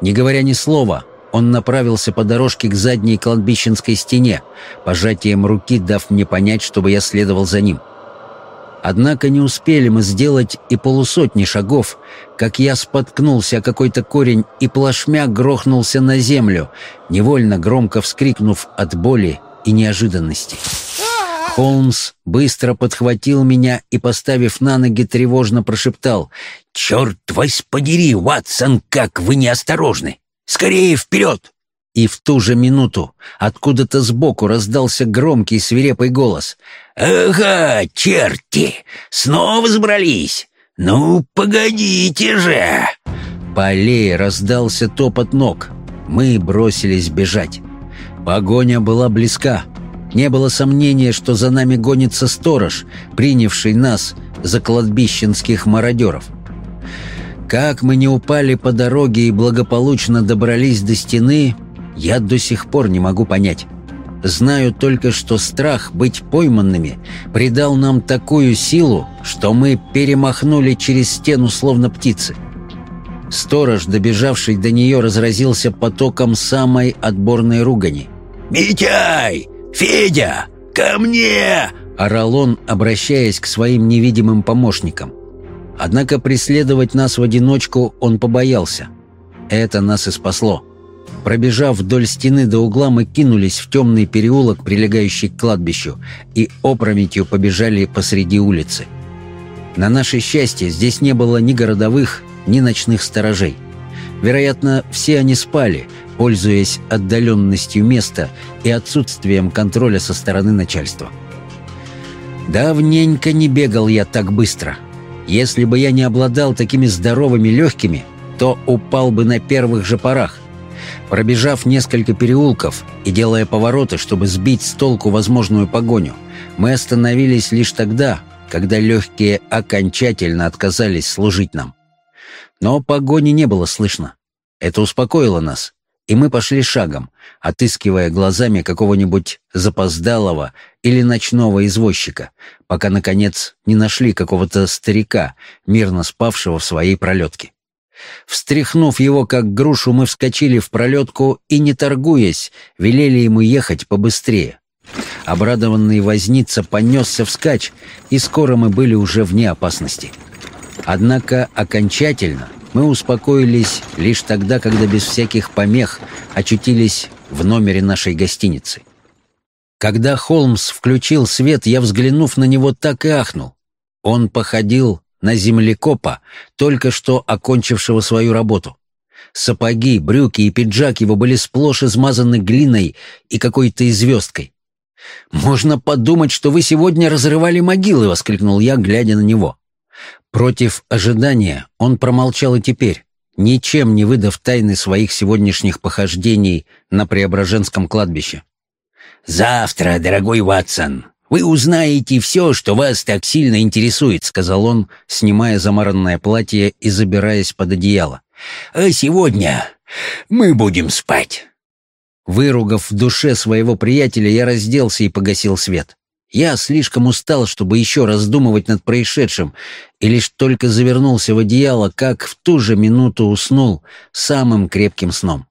S3: Не говоря ни слова, он направился по дорожке к задней кладбищенской стене, пожатием руки дав мне понять, чтобы я следовал за ним. Однако не успели мы сделать и полусотни шагов, как я споткнулся о какой-то корень и плашмя грохнулся на землю, невольно громко вскрикнув от боли и неожиданности. Холмс быстро подхватил меня и, поставив на ноги, тревожно прошептал «Черт вас подери, Ватсон, как вы неосторожны! Скорее вперед!» И в ту же минуту откуда-то сбоку раздался громкий свирепый голос. «Ага, черти! Снова сбрались! Ну, погодите же!» По аллее раздался топот ног. Мы бросились бежать. Погоня была близка. Не было сомнения, что за нами гонится сторож, принявший нас за кладбищенских мародеров. Как мы не упали по дороге и благополучно добрались до стены, я до сих пор не могу понять. Знаю только, что страх быть пойманными придал нам такую силу, что мы перемахнули через стену словно птицы. Сторож, добежавший до нее, разразился потоком самой отборной ругани. «Митяй! Федя! Ко мне!» — орал он, обращаясь к своим невидимым помощникам. Однако преследовать нас в одиночку он побоялся. Это нас и спасло. Пробежав вдоль стены до угла, мы кинулись в темный переулок, прилегающий к кладбищу, и опрометью побежали посреди улицы. На наше счастье, здесь не было ни городовых, ни ночных сторожей. Вероятно, все они спали, пользуясь отдаленностью места и отсутствием контроля со стороны начальства. Давненько не бегал я так быстро. Если бы я не обладал такими здоровыми легкими, то упал бы на первых же порах. Пробежав несколько переулков и делая повороты, чтобы сбить с толку возможную погоню, мы остановились лишь тогда, когда легкие окончательно отказались служить нам. Но погони не было слышно. Это успокоило нас, и мы пошли шагом, отыскивая глазами какого-нибудь запоздалого или ночного извозчика, пока, наконец, не нашли какого-то старика, мирно спавшего в своей пролетке. Встряхнув его как грушу, мы вскочили в пролетку и, не торгуясь, велели ему ехать побыстрее. Обрадованный возница понесся вскачь, и скоро мы были уже вне опасности. Однако окончательно мы успокоились лишь тогда, когда без всяких помех очутились в номере нашей гостиницы. Когда Холмс включил свет, я, взглянув на него, так и ахнул. Он походил на землекопа, только что окончившего свою работу. Сапоги, брюки и пиджак его были сплошь измазаны глиной и какой-то известкой. «Можно подумать, что вы сегодня разрывали могилы!» — воскликнул я, глядя на него. Против ожидания он промолчал и теперь, ничем не выдав тайны своих сегодняшних похождений на Преображенском кладбище. «Завтра, дорогой Ватсон, вы узнаете все, что вас так сильно интересует», — сказал он, снимая замаранное платье и забираясь под одеяло. «А сегодня мы будем спать». Выругав в душе своего приятеля, я разделся и погасил свет. Я слишком устал, чтобы еще раздумывать над происшедшим, и лишь только завернулся в одеяло, как в ту же минуту уснул самым крепким сном.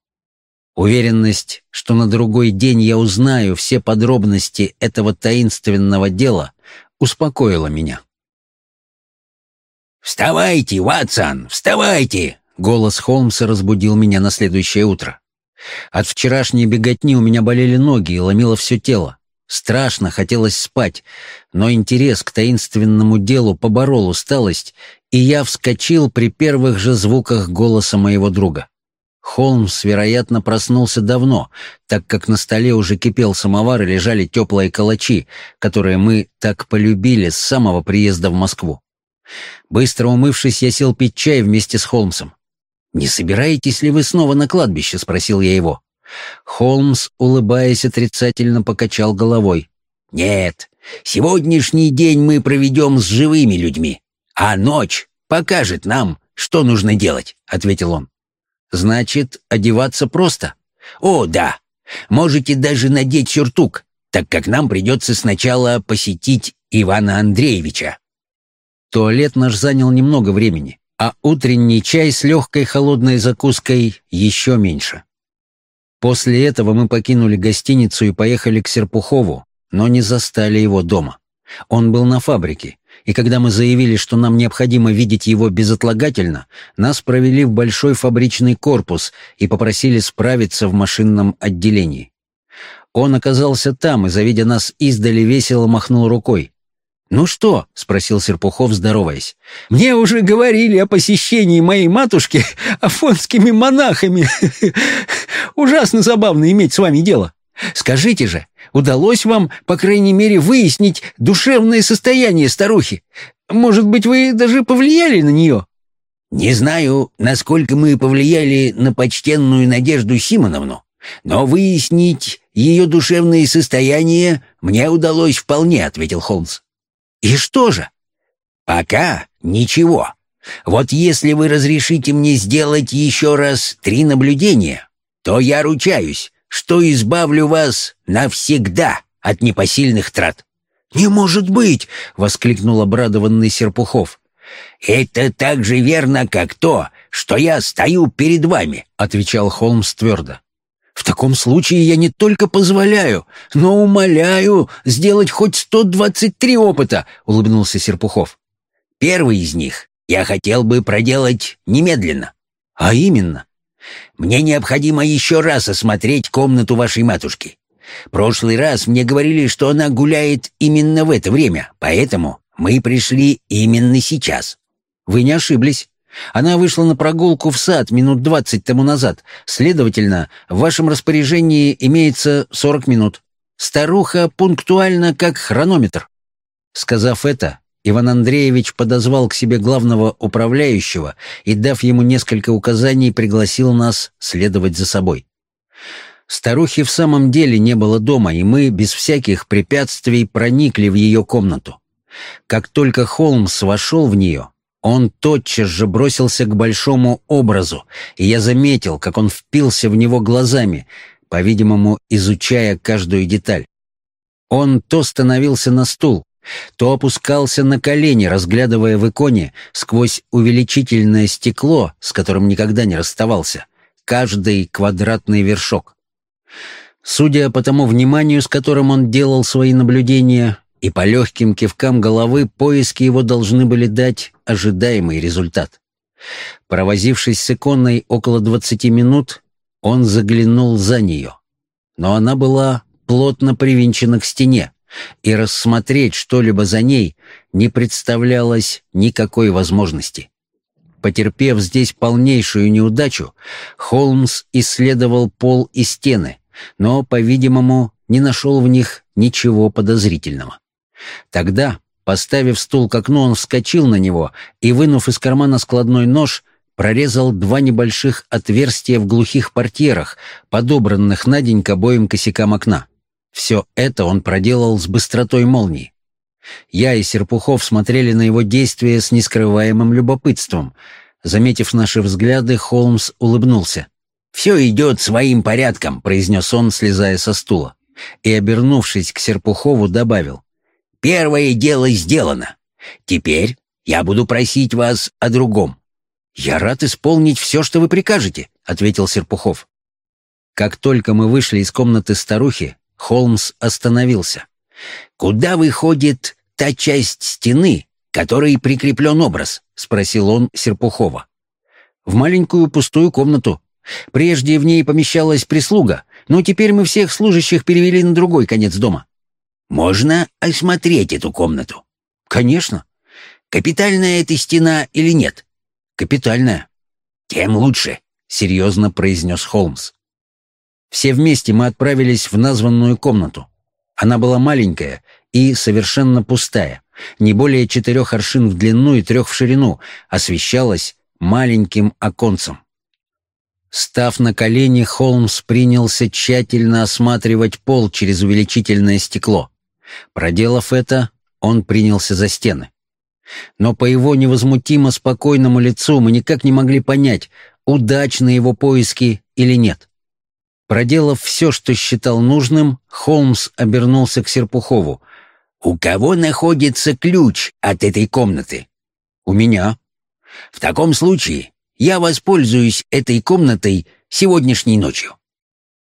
S1: Уверенность, что на другой день я узнаю все подробности этого таинственного дела, успокоила меня.
S2: «Вставайте, Ватсон, вставайте!»
S1: Голос Холмса разбудил меня на следующее утро. От вчерашней беготни у меня болели ноги и ломило все тело. Страшно, хотелось спать, но интерес к таинственному делу поборол усталость, и я вскочил при первых же звуках голоса моего друга. Холмс, вероятно, проснулся давно, так как на столе уже кипел самовар и лежали теплые калачи, которые мы так полюбили с самого приезда в Москву. Быстро умывшись, я сел пить чай вместе с Холмсом. «Не собираетесь ли вы снова на кладбище?» — спросил я его. Холмс, улыбаясь, отрицательно покачал головой.
S2: «Нет, сегодняшний день мы проведем с живыми людьми, а ночь покажет нам, что нужно делать», — ответил он.
S1: «Значит, одеваться просто?»
S2: «О, да. Можете даже надеть сюртук, так как нам придется сначала посетить Ивана Андреевича».
S1: Туалет наш занял немного времени, а утренний чай с легкой холодной закуской еще меньше. После этого мы покинули гостиницу и поехали к Серпухову, но не застали его дома. Он был на фабрике, и когда мы заявили, что нам необходимо видеть его безотлагательно, нас провели в большой фабричный корпус и попросили справиться в машинном отделении. Он оказался там и, завидя нас издали, весело махнул рукой. «Ну что?» — спросил Серпухов, здороваясь. «Мне уже говорили о посещении моей матушки афонскими монахами. Ужасно забавно иметь с вами дело. Скажите же, удалось вам, по крайней мере, выяснить душевное состояние старухи? Может быть, вы даже повлияли на нее?»
S2: «Не знаю, насколько мы повлияли на почтенную Надежду Симоновну, но выяснить ее душевное состояние мне удалось вполне», — ответил Холмс.
S1: «И что же?»
S2: «Пока ничего. Вот если вы разрешите мне сделать еще раз три наблюдения, то я ручаюсь, что избавлю вас навсегда от непосильных трат».
S1: «Не может быть!» — воскликнул обрадованный Серпухов.
S2: «Это так же верно, как то, что я стою перед вами», — отвечал Холмс твердо.
S1: В таком случае я не только позволяю, но умоляю сделать хоть 123 опыта, улыбнулся Серпухов.
S2: Первый из них я хотел бы проделать немедленно.
S1: А именно?
S2: Мне необходимо еще раз осмотреть комнату вашей матушки. Прошлый раз мне говорили, что она гуляет именно в это время, поэтому мы пришли именно сейчас.
S1: Вы не ошиблись. Она вышла на прогулку в сад минут двадцать тому назад. Следовательно, в вашем распоряжении имеется сорок минут. Старуха пунктуальна, как хронометр». Сказав это, Иван Андреевич подозвал к себе главного управляющего и, дав ему несколько указаний, пригласил нас следовать за собой. Старухи в самом деле не было дома, и мы без всяких препятствий проникли в ее комнату. Как только Холмс вошел в нее, он тотчас же бросился к большому образу, и я заметил, как он впился в него глазами, по-видимому, изучая каждую деталь. Он то становился на стул, то опускался на колени, разглядывая в иконе сквозь увеличительное стекло, с которым никогда не расставался, каждый квадратный вершок. Судя по тому вниманию, с которым он делал свои наблюдения, и по легким кивкам головы поиски его должны были дать ожидаемый результат. Провозившись с иконой около двадцати минут, он заглянул за нее. Но она была плотно привинчена к стене, и рассмотреть что-либо за ней не представлялось никакой возможности. Потерпев здесь полнейшую неудачу, Холмс исследовал пол и стены, но, по-видимому, не нашел в них ничего подозрительного. Тогда, поставив стул к окну, он вскочил на него и, вынув из кармана складной нож, прорезал два небольших отверстия в глухих портьерах, подобранных на день к обоим косякам окна. Все это он проделал с быстротой молнии. Я и Серпухов смотрели на его действия с нескрываемым любопытством. Заметив наши взгляды, Холмс улыбнулся.
S2: «Все идет своим порядком», — произнес он, слезая со стула.
S1: И, обернувшись к Серпухову, добавил.
S2: Первое дело сделано. Теперь я буду просить вас о другом».
S1: «Я рад исполнить все, что вы прикажете», — ответил Серпухов. Как только мы вышли из комнаты старухи, Холмс остановился.
S2: «Куда выходит та часть стены, которой прикреплен образ?» — спросил он Серпухова.
S1: «В маленькую пустую комнату. Прежде в ней помещалась прислуга, но теперь мы всех служащих перевели на другой конец дома».
S2: «Можно осмотреть эту комнату?»
S1: «Конечно».
S2: «Капитальная эта стена или нет?»
S1: «Капитальная».
S2: «Тем лучше», — серьезно произнес Холмс.
S1: Все вместе мы отправились в названную комнату. Она была маленькая и совершенно пустая, не более четырех аршин в длину и трех в ширину, освещалась маленьким оконцем. Став на колени, Холмс принялся тщательно осматривать пол через увеличительное стекло. Проделав это, он принялся за стены. Но по его невозмутимо спокойному лицу мы никак не могли понять, удачны его поиски или нет. Проделав все, что считал нужным, Холмс обернулся к Серпухову.
S2: «У кого находится ключ от этой комнаты?»
S1: «У меня».
S2: «В таком случае я воспользуюсь этой комнатой сегодняшней ночью».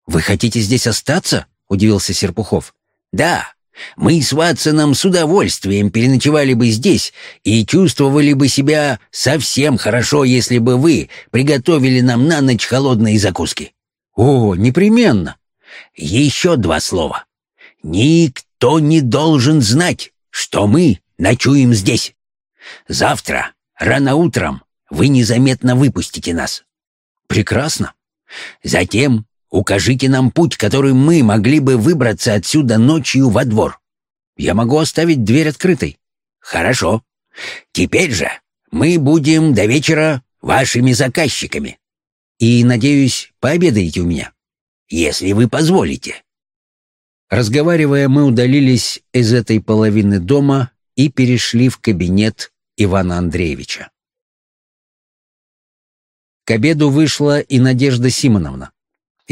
S1: «Вы хотите здесь остаться?» — удивился Серпухов.
S2: «Да. Мы с Ватсоном с удовольствием переночевали бы здесь и чувствовали бы себя совсем хорошо, если бы вы приготовили нам на ночь холодные закуски».
S1: «О, непременно!»
S2: «Еще два слова. Никто не должен знать, что мы ночуем здесь. Завтра, рано утром, вы незаметно выпустите нас».
S1: «Прекрасно.
S2: Затем укажите нам путь, которым мы могли бы выбраться отсюда ночью во двор.
S1: Я могу оставить дверь открытой».
S2: «Хорошо. Теперь же мы будем до вечера вашими заказчиками.
S1: И, надеюсь, пообедаете у меня.
S2: Если вы позволите».
S1: Разговаривая, мы удалились из этой половины дома и перешли в кабинет Ивана Андреевича. К обеду вышла и Надежда Симоновна.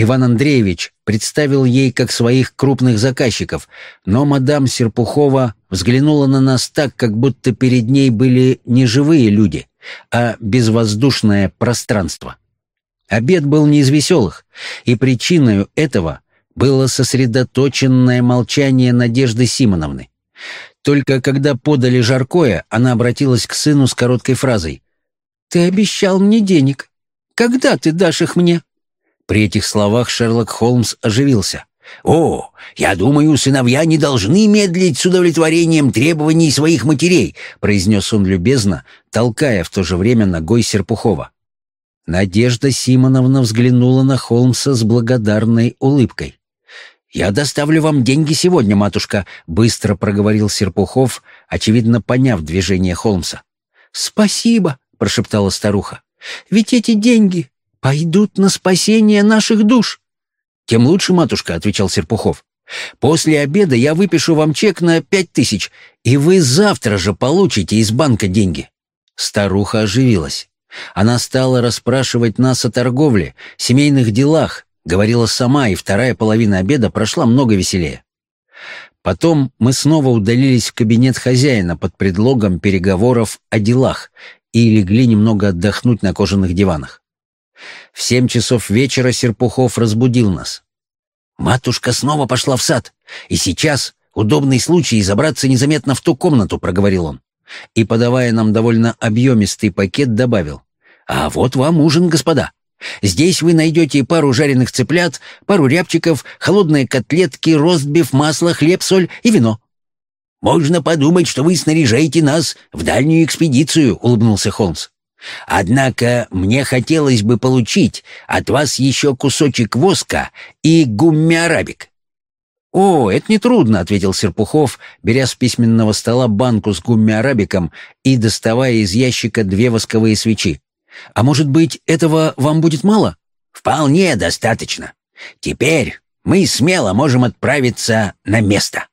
S1: Иван Андреевич представил ей как своих крупных заказчиков, но мадам Серпухова взглянула на нас так, как будто перед ней были не живые люди, а безвоздушное пространство. Обед был не из веселых, и причиной этого было сосредоточенное молчание Надежды Симоновны. Только когда подали жаркое, она обратилась к сыну с короткой фразой. «Ты обещал мне денег. Когда ты дашь их мне?» При этих словах Шерлок Холмс оживился.
S2: «О, я думаю, сыновья не должны медлить с удовлетворением требований своих матерей», произнес он любезно, толкая в то же время ногой Серпухова.
S1: Надежда Симоновна взглянула на Холмса с благодарной улыбкой. «Я доставлю вам деньги сегодня, матушка», — быстро проговорил Серпухов, очевидно поняв движение Холмса. «Спасибо», — прошептала старуха. «Ведь эти деньги пойдут на спасение наших душ». «Тем лучше, матушка», — отвечал Серпухов. «После обеда я выпишу вам чек на пять тысяч, и вы завтра же получите из банка деньги». Старуха оживилась. Она стала расспрашивать нас о торговле, семейных делах, говорила сама, и вторая половина обеда прошла много веселее. Потом мы снова удалились в кабинет хозяина под предлогом переговоров о делах и легли немного отдохнуть на кожаных диванах. В семь часов вечера Серпухов разбудил нас. «Матушка снова пошла в сад, и сейчас удобный случай забраться незаметно в ту комнату», — проговорил он и, подавая нам довольно объемистый пакет, добавил. «А вот вам ужин, господа. Здесь вы найдете пару жареных цыплят, пару рябчиков, холодные котлетки, ростбиф, масло, хлеб, соль и вино».
S2: «Можно подумать, что вы снаряжаете нас в дальнюю экспедицию», — улыбнулся Холмс. «Однако мне хотелось бы получить от вас еще кусочек воска и гумми-арабик.
S1: «О, это нетрудно», — ответил Серпухов, беря с письменного стола банку с гумми-арабиком и доставая из ящика две восковые свечи. «А может быть, этого вам будет мало?»
S2: «Вполне достаточно. Теперь мы смело можем отправиться на место».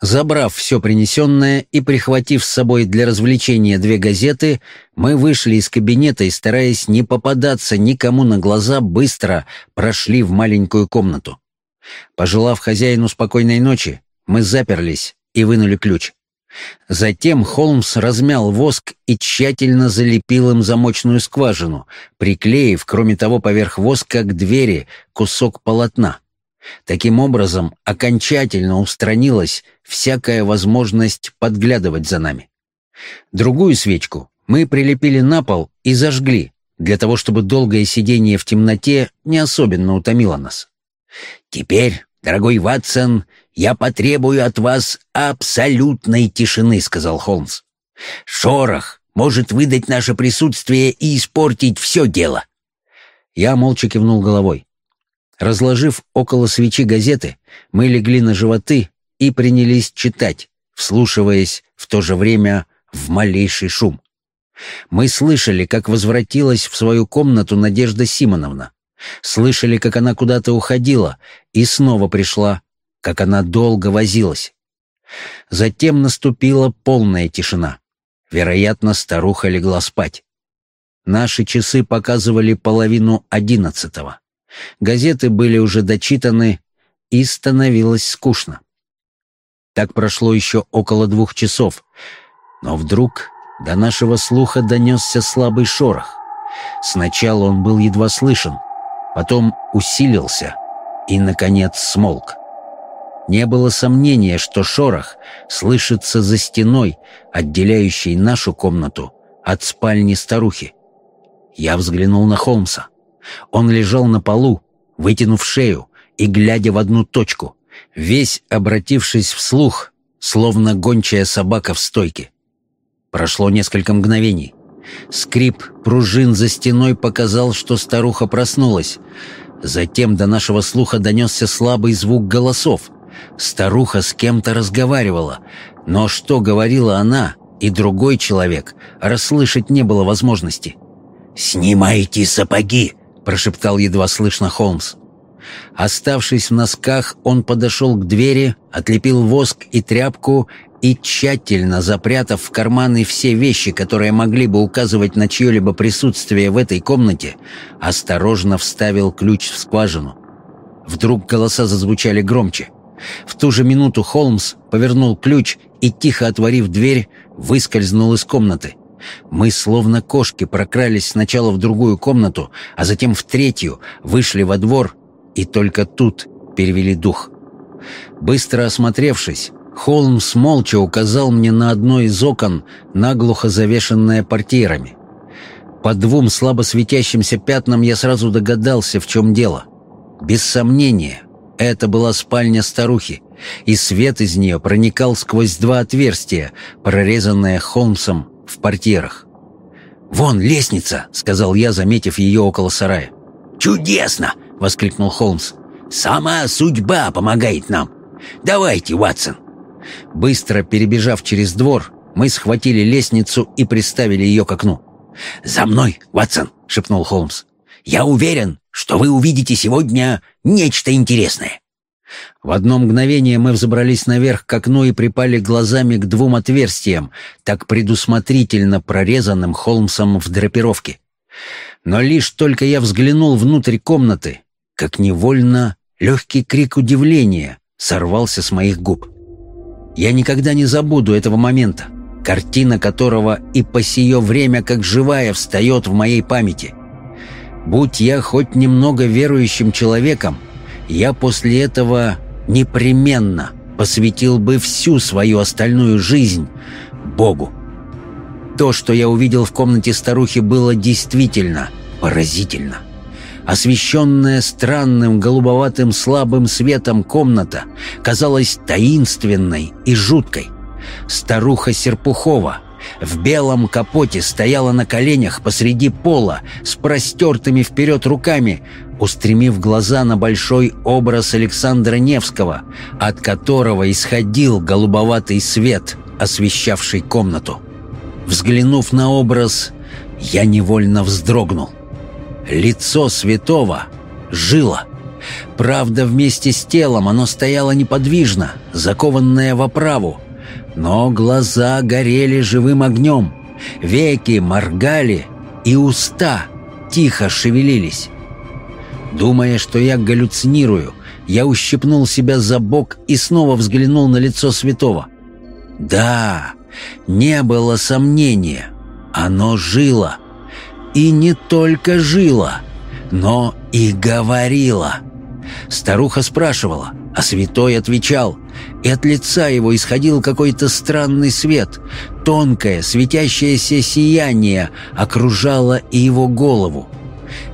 S1: Забрав все принесенное и прихватив с собой для развлечения две газеты, мы вышли из кабинета и, стараясь не попадаться никому на глаза, быстро прошли в маленькую комнату. Пожелав хозяину спокойной ночи, мы заперлись и вынули ключ. Затем Холмс размял воск и тщательно залепил им замочную скважину, приклеив, кроме того, поверх воска к двери кусок полотна. Таким образом, окончательно устранилась всякая возможность подглядывать за нами. Другую свечку мы прилепили на пол и зажгли, для того, чтобы долгое сидение в темноте не особенно утомило нас.
S2: «Теперь, дорогой Ватсон, я потребую от вас абсолютной тишины», — сказал Холмс. «Шорох может выдать наше присутствие и испортить все дело».
S1: Я молча кивнул головой. Разложив около свечи газеты, мы легли на животы и принялись читать, вслушиваясь в то же время в малейший шум. Мы слышали, как возвратилась в свою комнату Надежда Симоновна. Слышали, как она куда-то уходила и снова пришла, как она долго возилась. Затем наступила полная тишина. Вероятно, старуха легла спать. Наши часы показывали половину одиннадцатого. Газеты были уже дочитаны, и становилось скучно. Так прошло еще около двух часов, но вдруг до нашего слуха донесся слабый шорох. Сначала он был едва слышен, потом усилился и, наконец, смолк. Не было сомнения, что шорох слышится за стеной, отделяющей нашу комнату от спальни старухи. Я взглянул на Холмса. Он лежал на полу, вытянув шею и глядя в одну точку, весь обратившись вслух, словно гончая собака в стойке. Прошло несколько мгновений. Скрип пружин за стеной показал, что старуха проснулась. Затем до нашего слуха донесся слабый звук голосов. Старуха с кем-то разговаривала, но что говорила она и другой человек, расслышать не было возможности.
S2: «Снимайте сапоги!» — прошептал едва слышно Холмс.
S1: Оставшись в носках, он подошел к двери, отлепил воск и тряпку и, тщательно запрятав в карманы все вещи, которые могли бы указывать на чье-либо присутствие в этой комнате, осторожно вставил ключ в скважину. Вдруг голоса зазвучали громче. В ту же минуту Холмс повернул ключ и, тихо отворив дверь, выскользнул из комнаты. Мы, словно кошки, прокрались сначала в другую комнату, а затем в третью, вышли во двор и только тут перевели дух. Быстро осмотревшись, Холмс молча указал мне на одно из окон, наглухо завешенное портьерами. По двум слабо светящимся пятнам я сразу догадался, в чем дело. Без сомнения, это была спальня старухи, и свет из нее проникал сквозь два отверстия, прорезанные Холмсом в портьерах. «Вон лестница!» — сказал я, заметив ее около сарая.
S2: «Чудесно!» — воскликнул Холмс. «Сама судьба помогает нам. Давайте, Ватсон,
S1: Быстро перебежав через двор, мы схватили лестницу и приставили ее к окну.
S2: «За мной, Ватсон!» — шепнул Холмс. «Я уверен, что вы увидите сегодня нечто интересное».
S1: В одно мгновение мы взобрались наверх к окну и припали глазами к двум отверстиям, так предусмотрительно прорезанным Холмсом в драпировке. Но лишь только я взглянул внутрь комнаты, как невольно легкий крик удивления сорвался с моих губ. Я никогда не забуду этого момента, картина которого и по сие время как живая встает в моей памяти. Будь я хоть немного верующим человеком, я после этого непременно посвятил бы всю свою остальную жизнь Богу. То, что я увидел в комнате старухи, было действительно поразительно. Освещенная странным голубоватым слабым светом комната казалась таинственной и жуткой. Старуха Серпухова в белом капоте стояла на коленях посреди пола с простертыми вперед руками, устремив глаза на большой образ Александра Невского, от которого исходил голубоватый свет, освещавший комнату. Взглянув на образ, я невольно вздрогнул. Лицо святого жило. Правда, вместе с телом оно стояло неподвижно, закованное в оправу, но глаза горели живым огнем, веки моргали, и уста тихо шевелились. Думая, что я галлюцинирую, я ущипнул себя за бок и снова взглянул на лицо святого.
S2: Да, не было сомнения. Оно жило. И не только жило, но и говорило. Старуха спрашивала, а святой отвечал, и от лица его исходил какой-то странный свет. Тонкое, светящееся сияние окружало и его голову.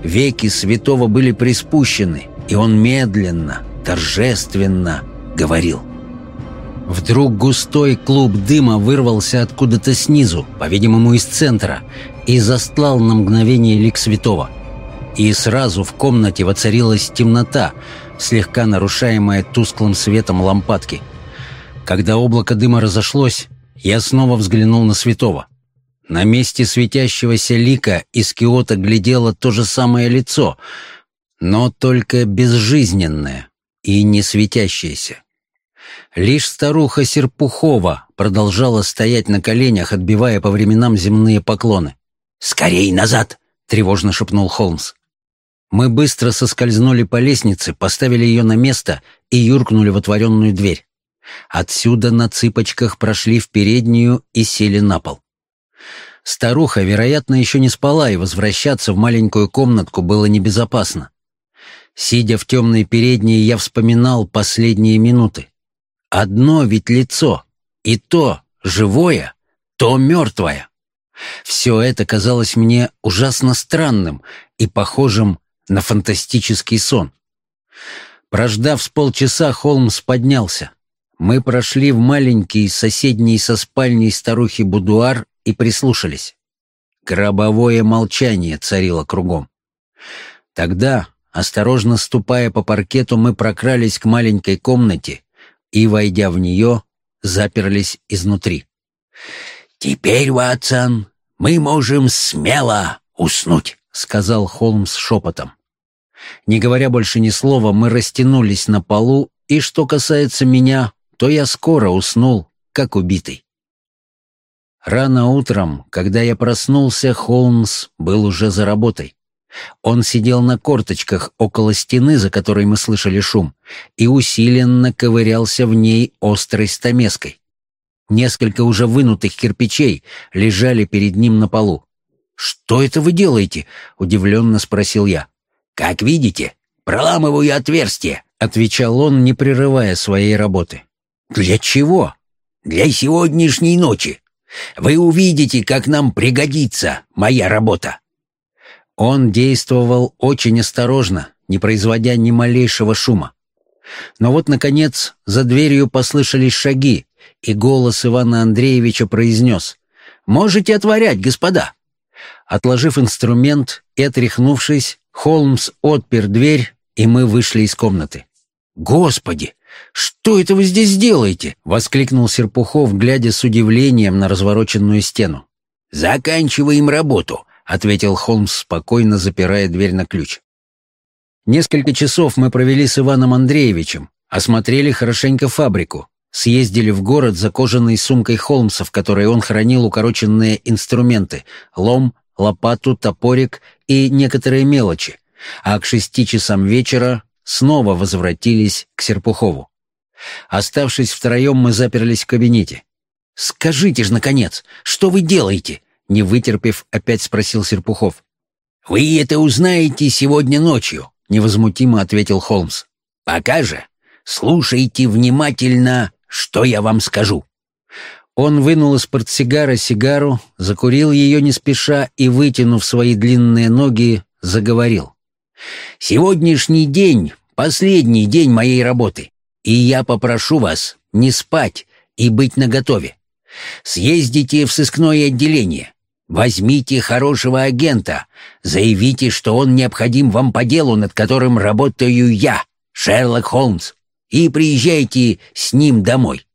S2: Веки святого были приспущены, и он медленно, торжественно говорил.
S1: Вдруг густой клуб дыма вырвался откуда-то снизу, по-видимому, из центра, и застлал на мгновение лик святого. И сразу в комнате воцарилась темнота, слегка нарушаемая тусклым светом лампадки. Когда облако дыма разошлось, я снова взглянул на святого. На месте светящегося лика из киота глядело то же самое лицо, но только безжизненное и не светящееся. Лишь старуха Серпухова продолжала стоять на коленях, отбивая по временам земные поклоны.
S2: «Скорей назад!» — тревожно шепнул Холмс.
S1: Мы быстро соскользнули по лестнице, поставили ее на место и юркнули в отворенную дверь. Отсюда на цыпочках прошли в переднюю и сели на пол. Старуха, вероятно, еще не спала, и возвращаться в маленькую комнатку было небезопасно. Сидя в темной передней, я вспоминал последние минуты. Одно ведь лицо, и то живое, то мертвое. Все это казалось мне ужасно странным и похожим на фантастический сон. Прождав с полчаса, Холмс поднялся. Мы прошли в маленький, соседний со спальней старухи будуар и прислушались. Гробовое молчание царило кругом. Тогда, осторожно ступая по паркету, мы прокрались к маленькой комнате и, войдя в нее, заперлись изнутри.
S2: «Теперь, Ватсон, мы можем смело уснуть», — сказал Холмс шепотом.
S1: Не говоря больше ни слова, мы растянулись на полу, и что касается меня, то я скоро уснул, как убитый. Рано утром, когда я проснулся, Холмс был уже за работой. Он сидел на корточках около стены, за которой мы слышали шум, и усиленно ковырялся в ней острой стамеской. Несколько уже вынутых кирпичей лежали перед ним на полу. «Что это вы делаете?» — удивленно спросил я.
S2: «Как видите, проламываю отверстие», — отвечал он, не прерывая своей работы.
S1: «Для чего?»
S2: «Для сегодняшней ночи. Вы увидите, как нам пригодится моя работа».
S1: Он действовал очень осторожно, не производя ни малейшего шума. Но вот, наконец, за дверью послышались шаги, и голос Ивана Андреевича произнес «Можете отворять, господа!» Отложив инструмент и отряхнувшись, Холмс отпер дверь, и мы вышли из комнаты. «Господи! Что это вы здесь делаете?» — воскликнул Серпухов, глядя с удивлением на развороченную стену.
S2: «Заканчиваем работу», — ответил Холмс, спокойно запирая дверь на ключ.
S1: Несколько часов мы провели с Иваном Андреевичем, осмотрели хорошенько фабрику, съездили в город за кожаной сумкой Холмса, в которой он хранил укороченные инструменты — лом, лопату, топорик и некоторые мелочи, а к шести часам вечера снова возвратились к Серпухову. Оставшись втроем, мы заперлись в кабинете. «Скажите же, наконец, что вы делаете?» Не вытерпев, опять спросил Серпухов.
S2: «Вы это узнаете сегодня ночью», — невозмутимо ответил Холмс. «Пока же слушайте внимательно, что я вам скажу».
S1: Он вынул из портсигара сигару, закурил ее не спеша и, вытянув свои длинные ноги, заговорил.
S2: «Сегодняшний день — последний день моей работы, и я попрошу вас не спать и быть наготове. Съездите в сыскное отделение, возьмите хорошего агента, заявите, что он необходим вам по делу, над которым работаю я, Шерлок Холмс, и приезжайте с ним домой.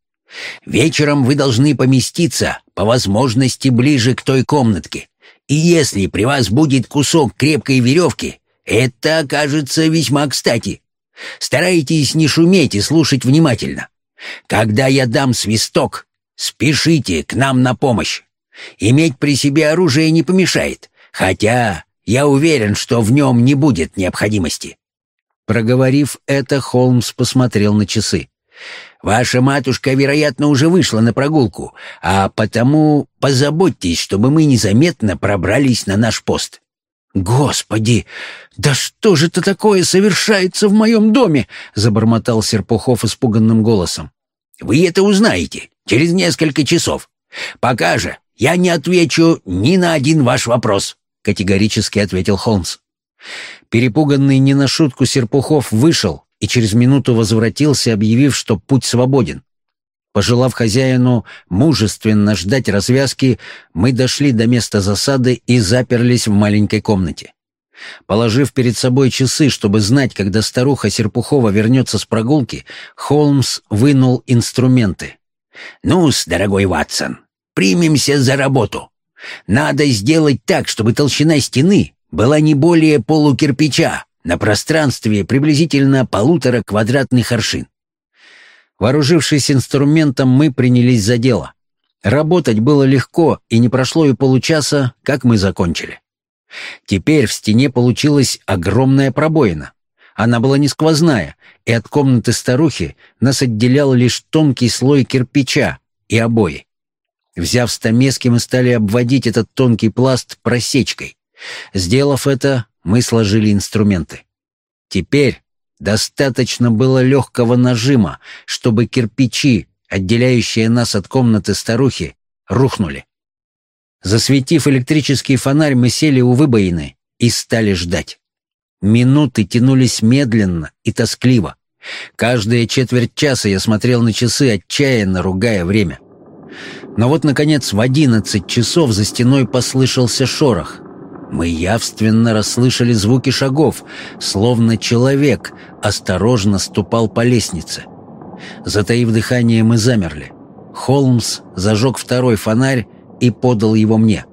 S2: Вечером вы должны поместиться, по возможности, ближе к той комнатке. И если при вас будет кусок крепкой веревки, это окажется весьма кстати. Старайтесь не шуметь и слушать внимательно. Когда я дам свисток, спешите к нам на помощь. Иметь при себе оружие не помешает, хотя я уверен, что в нем не будет необходимости».
S1: Проговорив это, Холмс посмотрел на часы.
S2: Ваша матушка, вероятно, уже вышла на прогулку, а потому позаботьтесь, чтобы мы незаметно пробрались на наш пост».
S3: «Господи, да что же это такое совершается в моем доме?» — забормотал Серпухов испуганным голосом.
S2: «Вы это узнаете через несколько часов. Пока же я не отвечу ни на один ваш вопрос», — категорически ответил Холмс.
S3: Перепуганный не на шутку Серпухов вышел и через минуту возвратился, объявив, что путь свободен. Пожелав хозяину мужественно ждать развязки, мы дошли до места засады и заперлись в маленькой комнате. Положив перед собой часы, чтобы знать, когда старуха Серпухова вернется с прогулки, Холмс вынул инструменты.
S2: «Ну-с, дорогой Ватсон, примемся за работу. Надо сделать так, чтобы толщина стены была не более полукирпича на пространстве приблизительно полутора квадратных аршин.
S3: Вооружившись инструментом, мы принялись за дело. Работать было легко, и не прошло и получаса, как мы закончили. Теперь в стене получилась огромная пробоина. Она была не сквозная, и от комнаты старухи нас отделял лишь тонкий слой кирпича и обои. Взяв стамески, мы стали обводить этот тонкий пласт просечкой. Сделав это, мы сложили инструменты. Теперь Достаточно было легкого нажима, чтобы кирпичи, отделяющие нас от комнаты старухи, рухнули. Засветив электрический фонарь, мы сели у выбоины и стали ждать. Минуты тянулись медленно и тоскливо. Каждые четверть часа я смотрел на часы, отчаянно ругая время. Но вот, наконец, в одиннадцать часов за стеной послышался шорох. Мы явственно расслышали звуки шагов, словно человек осторожно ступал по лестнице. Затаив дыхание, мы замерли. Холмс зажег второй фонарь и подал его мне.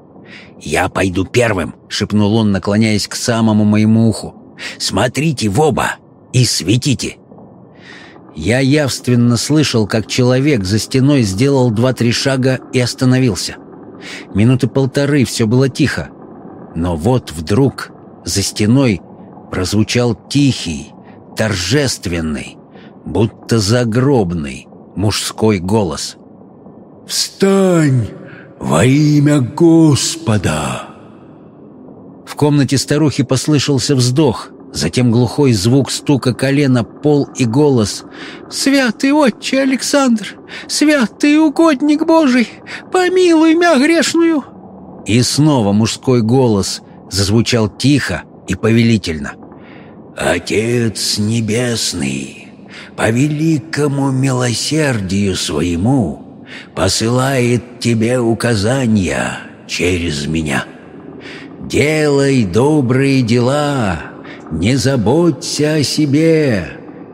S2: «Я пойду первым», — шепнул он, наклоняясь к самому моему уху. «Смотрите в оба и светите».
S3: Я явственно слышал, как человек за стеной сделал два-три шага и остановился. Минуты полторы все было тихо, но вот вдруг за стеной прозвучал тихий, торжественный, будто загробный мужской голос.
S4: «Встань во имя Господа!»
S3: В комнате старухи послышался вздох, затем глухой звук стука колена, пол и голос. «Святый отче Александр! Святый угодник Божий! Помилуй мя грешную!» И снова мужской голос зазвучал тихо и повелительно.
S4: «Отец Небесный, по великому милосердию своему посылает тебе указания через меня. Делай добрые дела, не заботься о себе,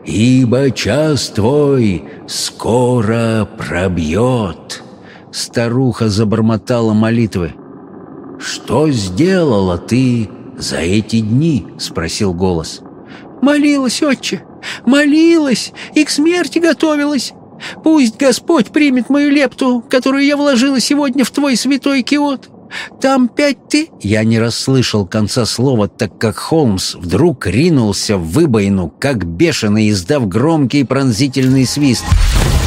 S4: ибо час твой скоро пробьет».
S3: Старуха забормотала молитвы.
S4: «Что сделала ты за эти дни?» — спросил голос.
S5: «Молилась, отче, молилась и к смерти готовилась. Пусть Господь примет мою лепту, которую я вложила сегодня в твой святой киот. Там пять ты...»
S3: Я не расслышал конца слова, так как Холмс вдруг ринулся в выбоину, как бешеный, издав громкий пронзительный свист.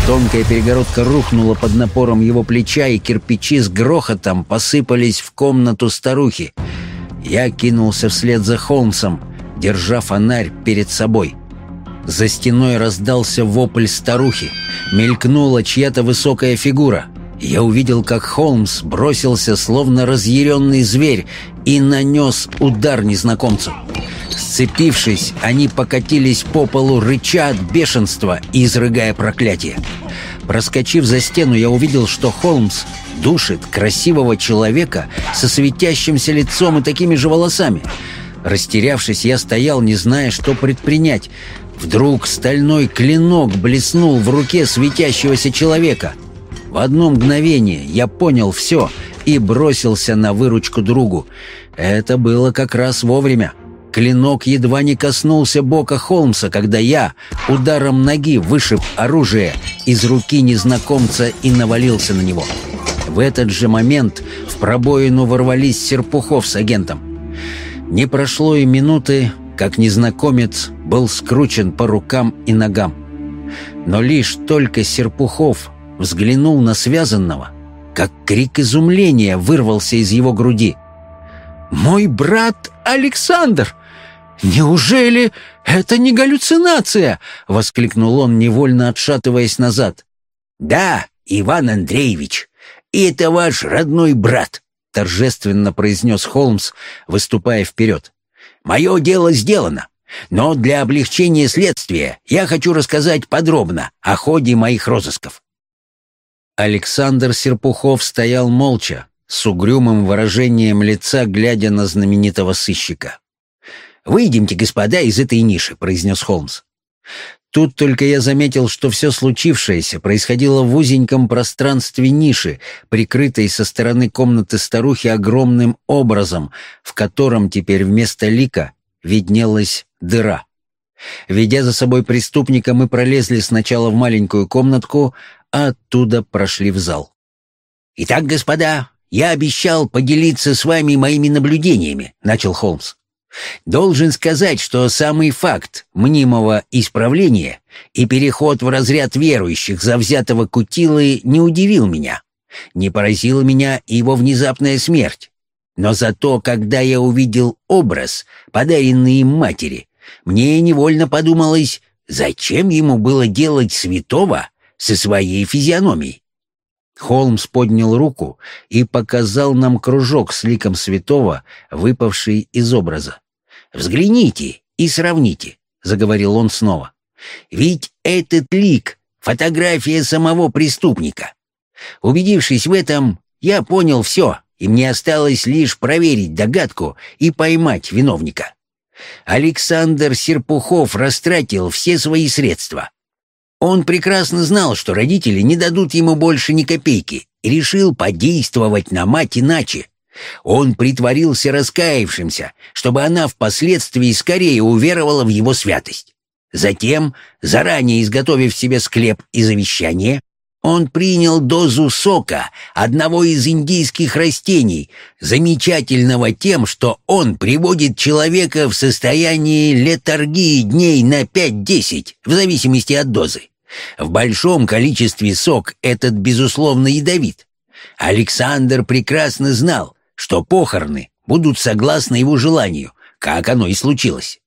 S3: Тонкая перегородка рухнула под напором его плеча, и кирпичи с грохотом посыпались в комнату старухи. Я кинулся вслед за Холмсом, держа фонарь перед собой. За стеной раздался вопль старухи. Мелькнула чья-то высокая фигура. Я увидел, как Холмс бросился, словно разъяренный зверь, и нанес удар незнакомцу. Сцепившись, они покатились по полу, рыча от бешенства и изрыгая проклятие. Проскочив за стену, я увидел, что Холмс душит красивого человека со светящимся лицом и такими же волосами. Растерявшись, я стоял, не зная, что предпринять. Вдруг стальной клинок блеснул в руке светящегося человека. В одно мгновение я понял все и бросился на выручку другу. Это было как раз вовремя. Клинок едва не коснулся бока Холмса, когда я ударом ноги вышиб оружие из руки незнакомца и навалился на него. В этот же момент в пробоину ворвались Серпухов с агентом. Не прошло и минуты, как незнакомец был скручен по рукам и ногам.
S1: Но лишь только Серпухов взглянул на связанного, как крик изумления вырвался из его груди. «Мой брат Александр! Неужели это не галлюцинация?» — воскликнул он, невольно отшатываясь назад.
S2: «Да, Иван Андреевич, это ваш родной брат», — торжественно произнес Холмс, выступая вперед. «Мое дело сделано, но для облегчения следствия я хочу рассказать подробно о ходе моих розысков.
S1: Александр Серпухов стоял молча, с угрюмым выражением лица, глядя на знаменитого сыщика.
S2: «Выйдемте, господа, из этой ниши», — произнес Холмс.
S1: Тут только я заметил, что все случившееся происходило в узеньком пространстве ниши, прикрытой со стороны комнаты старухи огромным образом, в котором теперь вместо лика виднелась дыра. Ведя за собой преступника, мы пролезли сначала в маленькую комнатку, а оттуда прошли в зал.
S2: «Итак, господа, я обещал поделиться с вами моими наблюдениями», — начал Холмс. «Должен сказать, что самый факт мнимого исправления и переход в разряд верующих завзятого Кутилы не удивил меня. Не поразила меня его внезапная смерть. Но зато, когда я увидел образ, подаренный им матери, мне невольно подумалось, зачем ему было делать святого со своей физиономией.
S1: Холмс поднял руку и показал нам кружок с ликом святого, выпавший из образа.
S2: «Взгляните и сравните», — заговорил он снова. «Ведь этот лик — фотография самого преступника. Убедившись в этом, я понял все, и мне осталось лишь проверить догадку и поймать виновника. Александр Серпухов растратил все свои средства. Он прекрасно знал, что родители не дадут ему больше ни копейки, и решил подействовать на мать иначе. Он притворился раскаявшимся, чтобы она впоследствии скорее уверовала в его святость. Затем, заранее изготовив себе склеп и завещание, он принял дозу сока одного из индийских растений, замечательного тем, что он приводит человека в состояние летаргии дней на 5-10, в зависимости от дозы. В большом количестве сок этот, безусловно, ядовит. Александр прекрасно знал, что похороны будут согласно его желанию, как оно и случилось.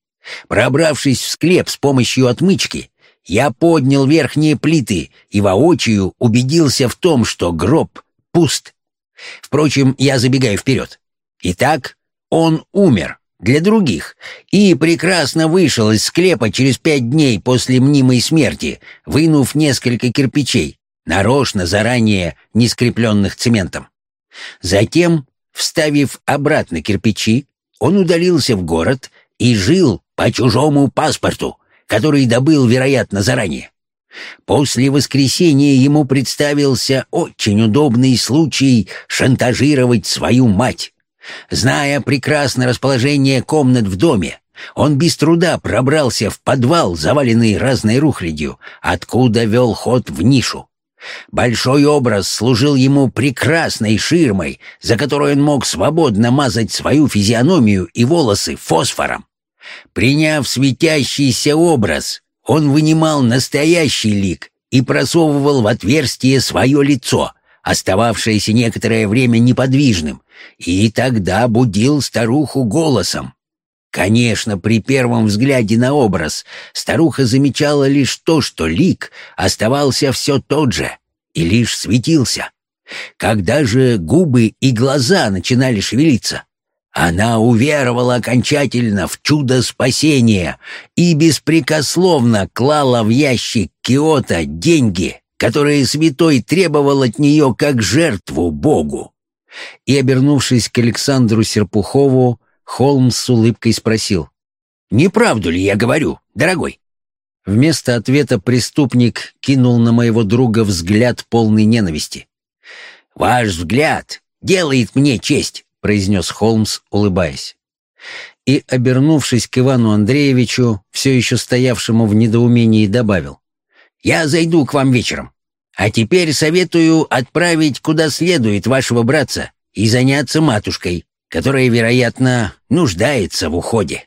S2: Пробравшись в склеп с помощью отмычки, я поднял верхние плиты и воочию убедился в том, что гроб пуст. Впрочем, я забегаю вперед. Итак, он умер для других и прекрасно вышел из склепа через пять дней после мнимой смерти, вынув несколько кирпичей, нарочно заранее не скрепленных цементом. Затем, вставив обратно кирпичи, он удалился в город и жил по чужому паспорту, который добыл, вероятно, заранее. После воскресения ему представился очень удобный случай шантажировать свою мать. Зная прекрасно расположение комнат в доме, он без труда пробрался в подвал, заваленный разной рухлядью, откуда вел ход в нишу. Большой образ служил ему прекрасной ширмой, за которой он мог свободно мазать свою физиономию и волосы фосфором. Приняв светящийся образ, он вынимал настоящий лик и просовывал в отверстие свое лицо, остававшееся некоторое время неподвижным, и тогда будил старуху голосом. Конечно, при первом взгляде на образ старуха замечала лишь то, что лик оставался все тот же и лишь светился. Когда же губы и глаза начинали шевелиться, она уверовала окончательно в чудо спасения и беспрекословно клала в ящик Киота деньги, которые святой требовал от нее как жертву Богу.
S1: И, обернувшись к Александру Серпухову, Холмс с улыбкой спросил.
S2: «Не правду ли я говорю, дорогой?»
S1: Вместо ответа преступник кинул на моего друга взгляд полный ненависти.
S2: «Ваш взгляд делает мне честь
S1: произнес Холмс, улыбаясь. И, обернувшись к Ивану Андреевичу, все еще стоявшему в недоумении, добавил.
S2: «Я зайду к вам вечером. А теперь советую отправить куда следует вашего братца и заняться матушкой, которая, вероятно, нуждается в уходе».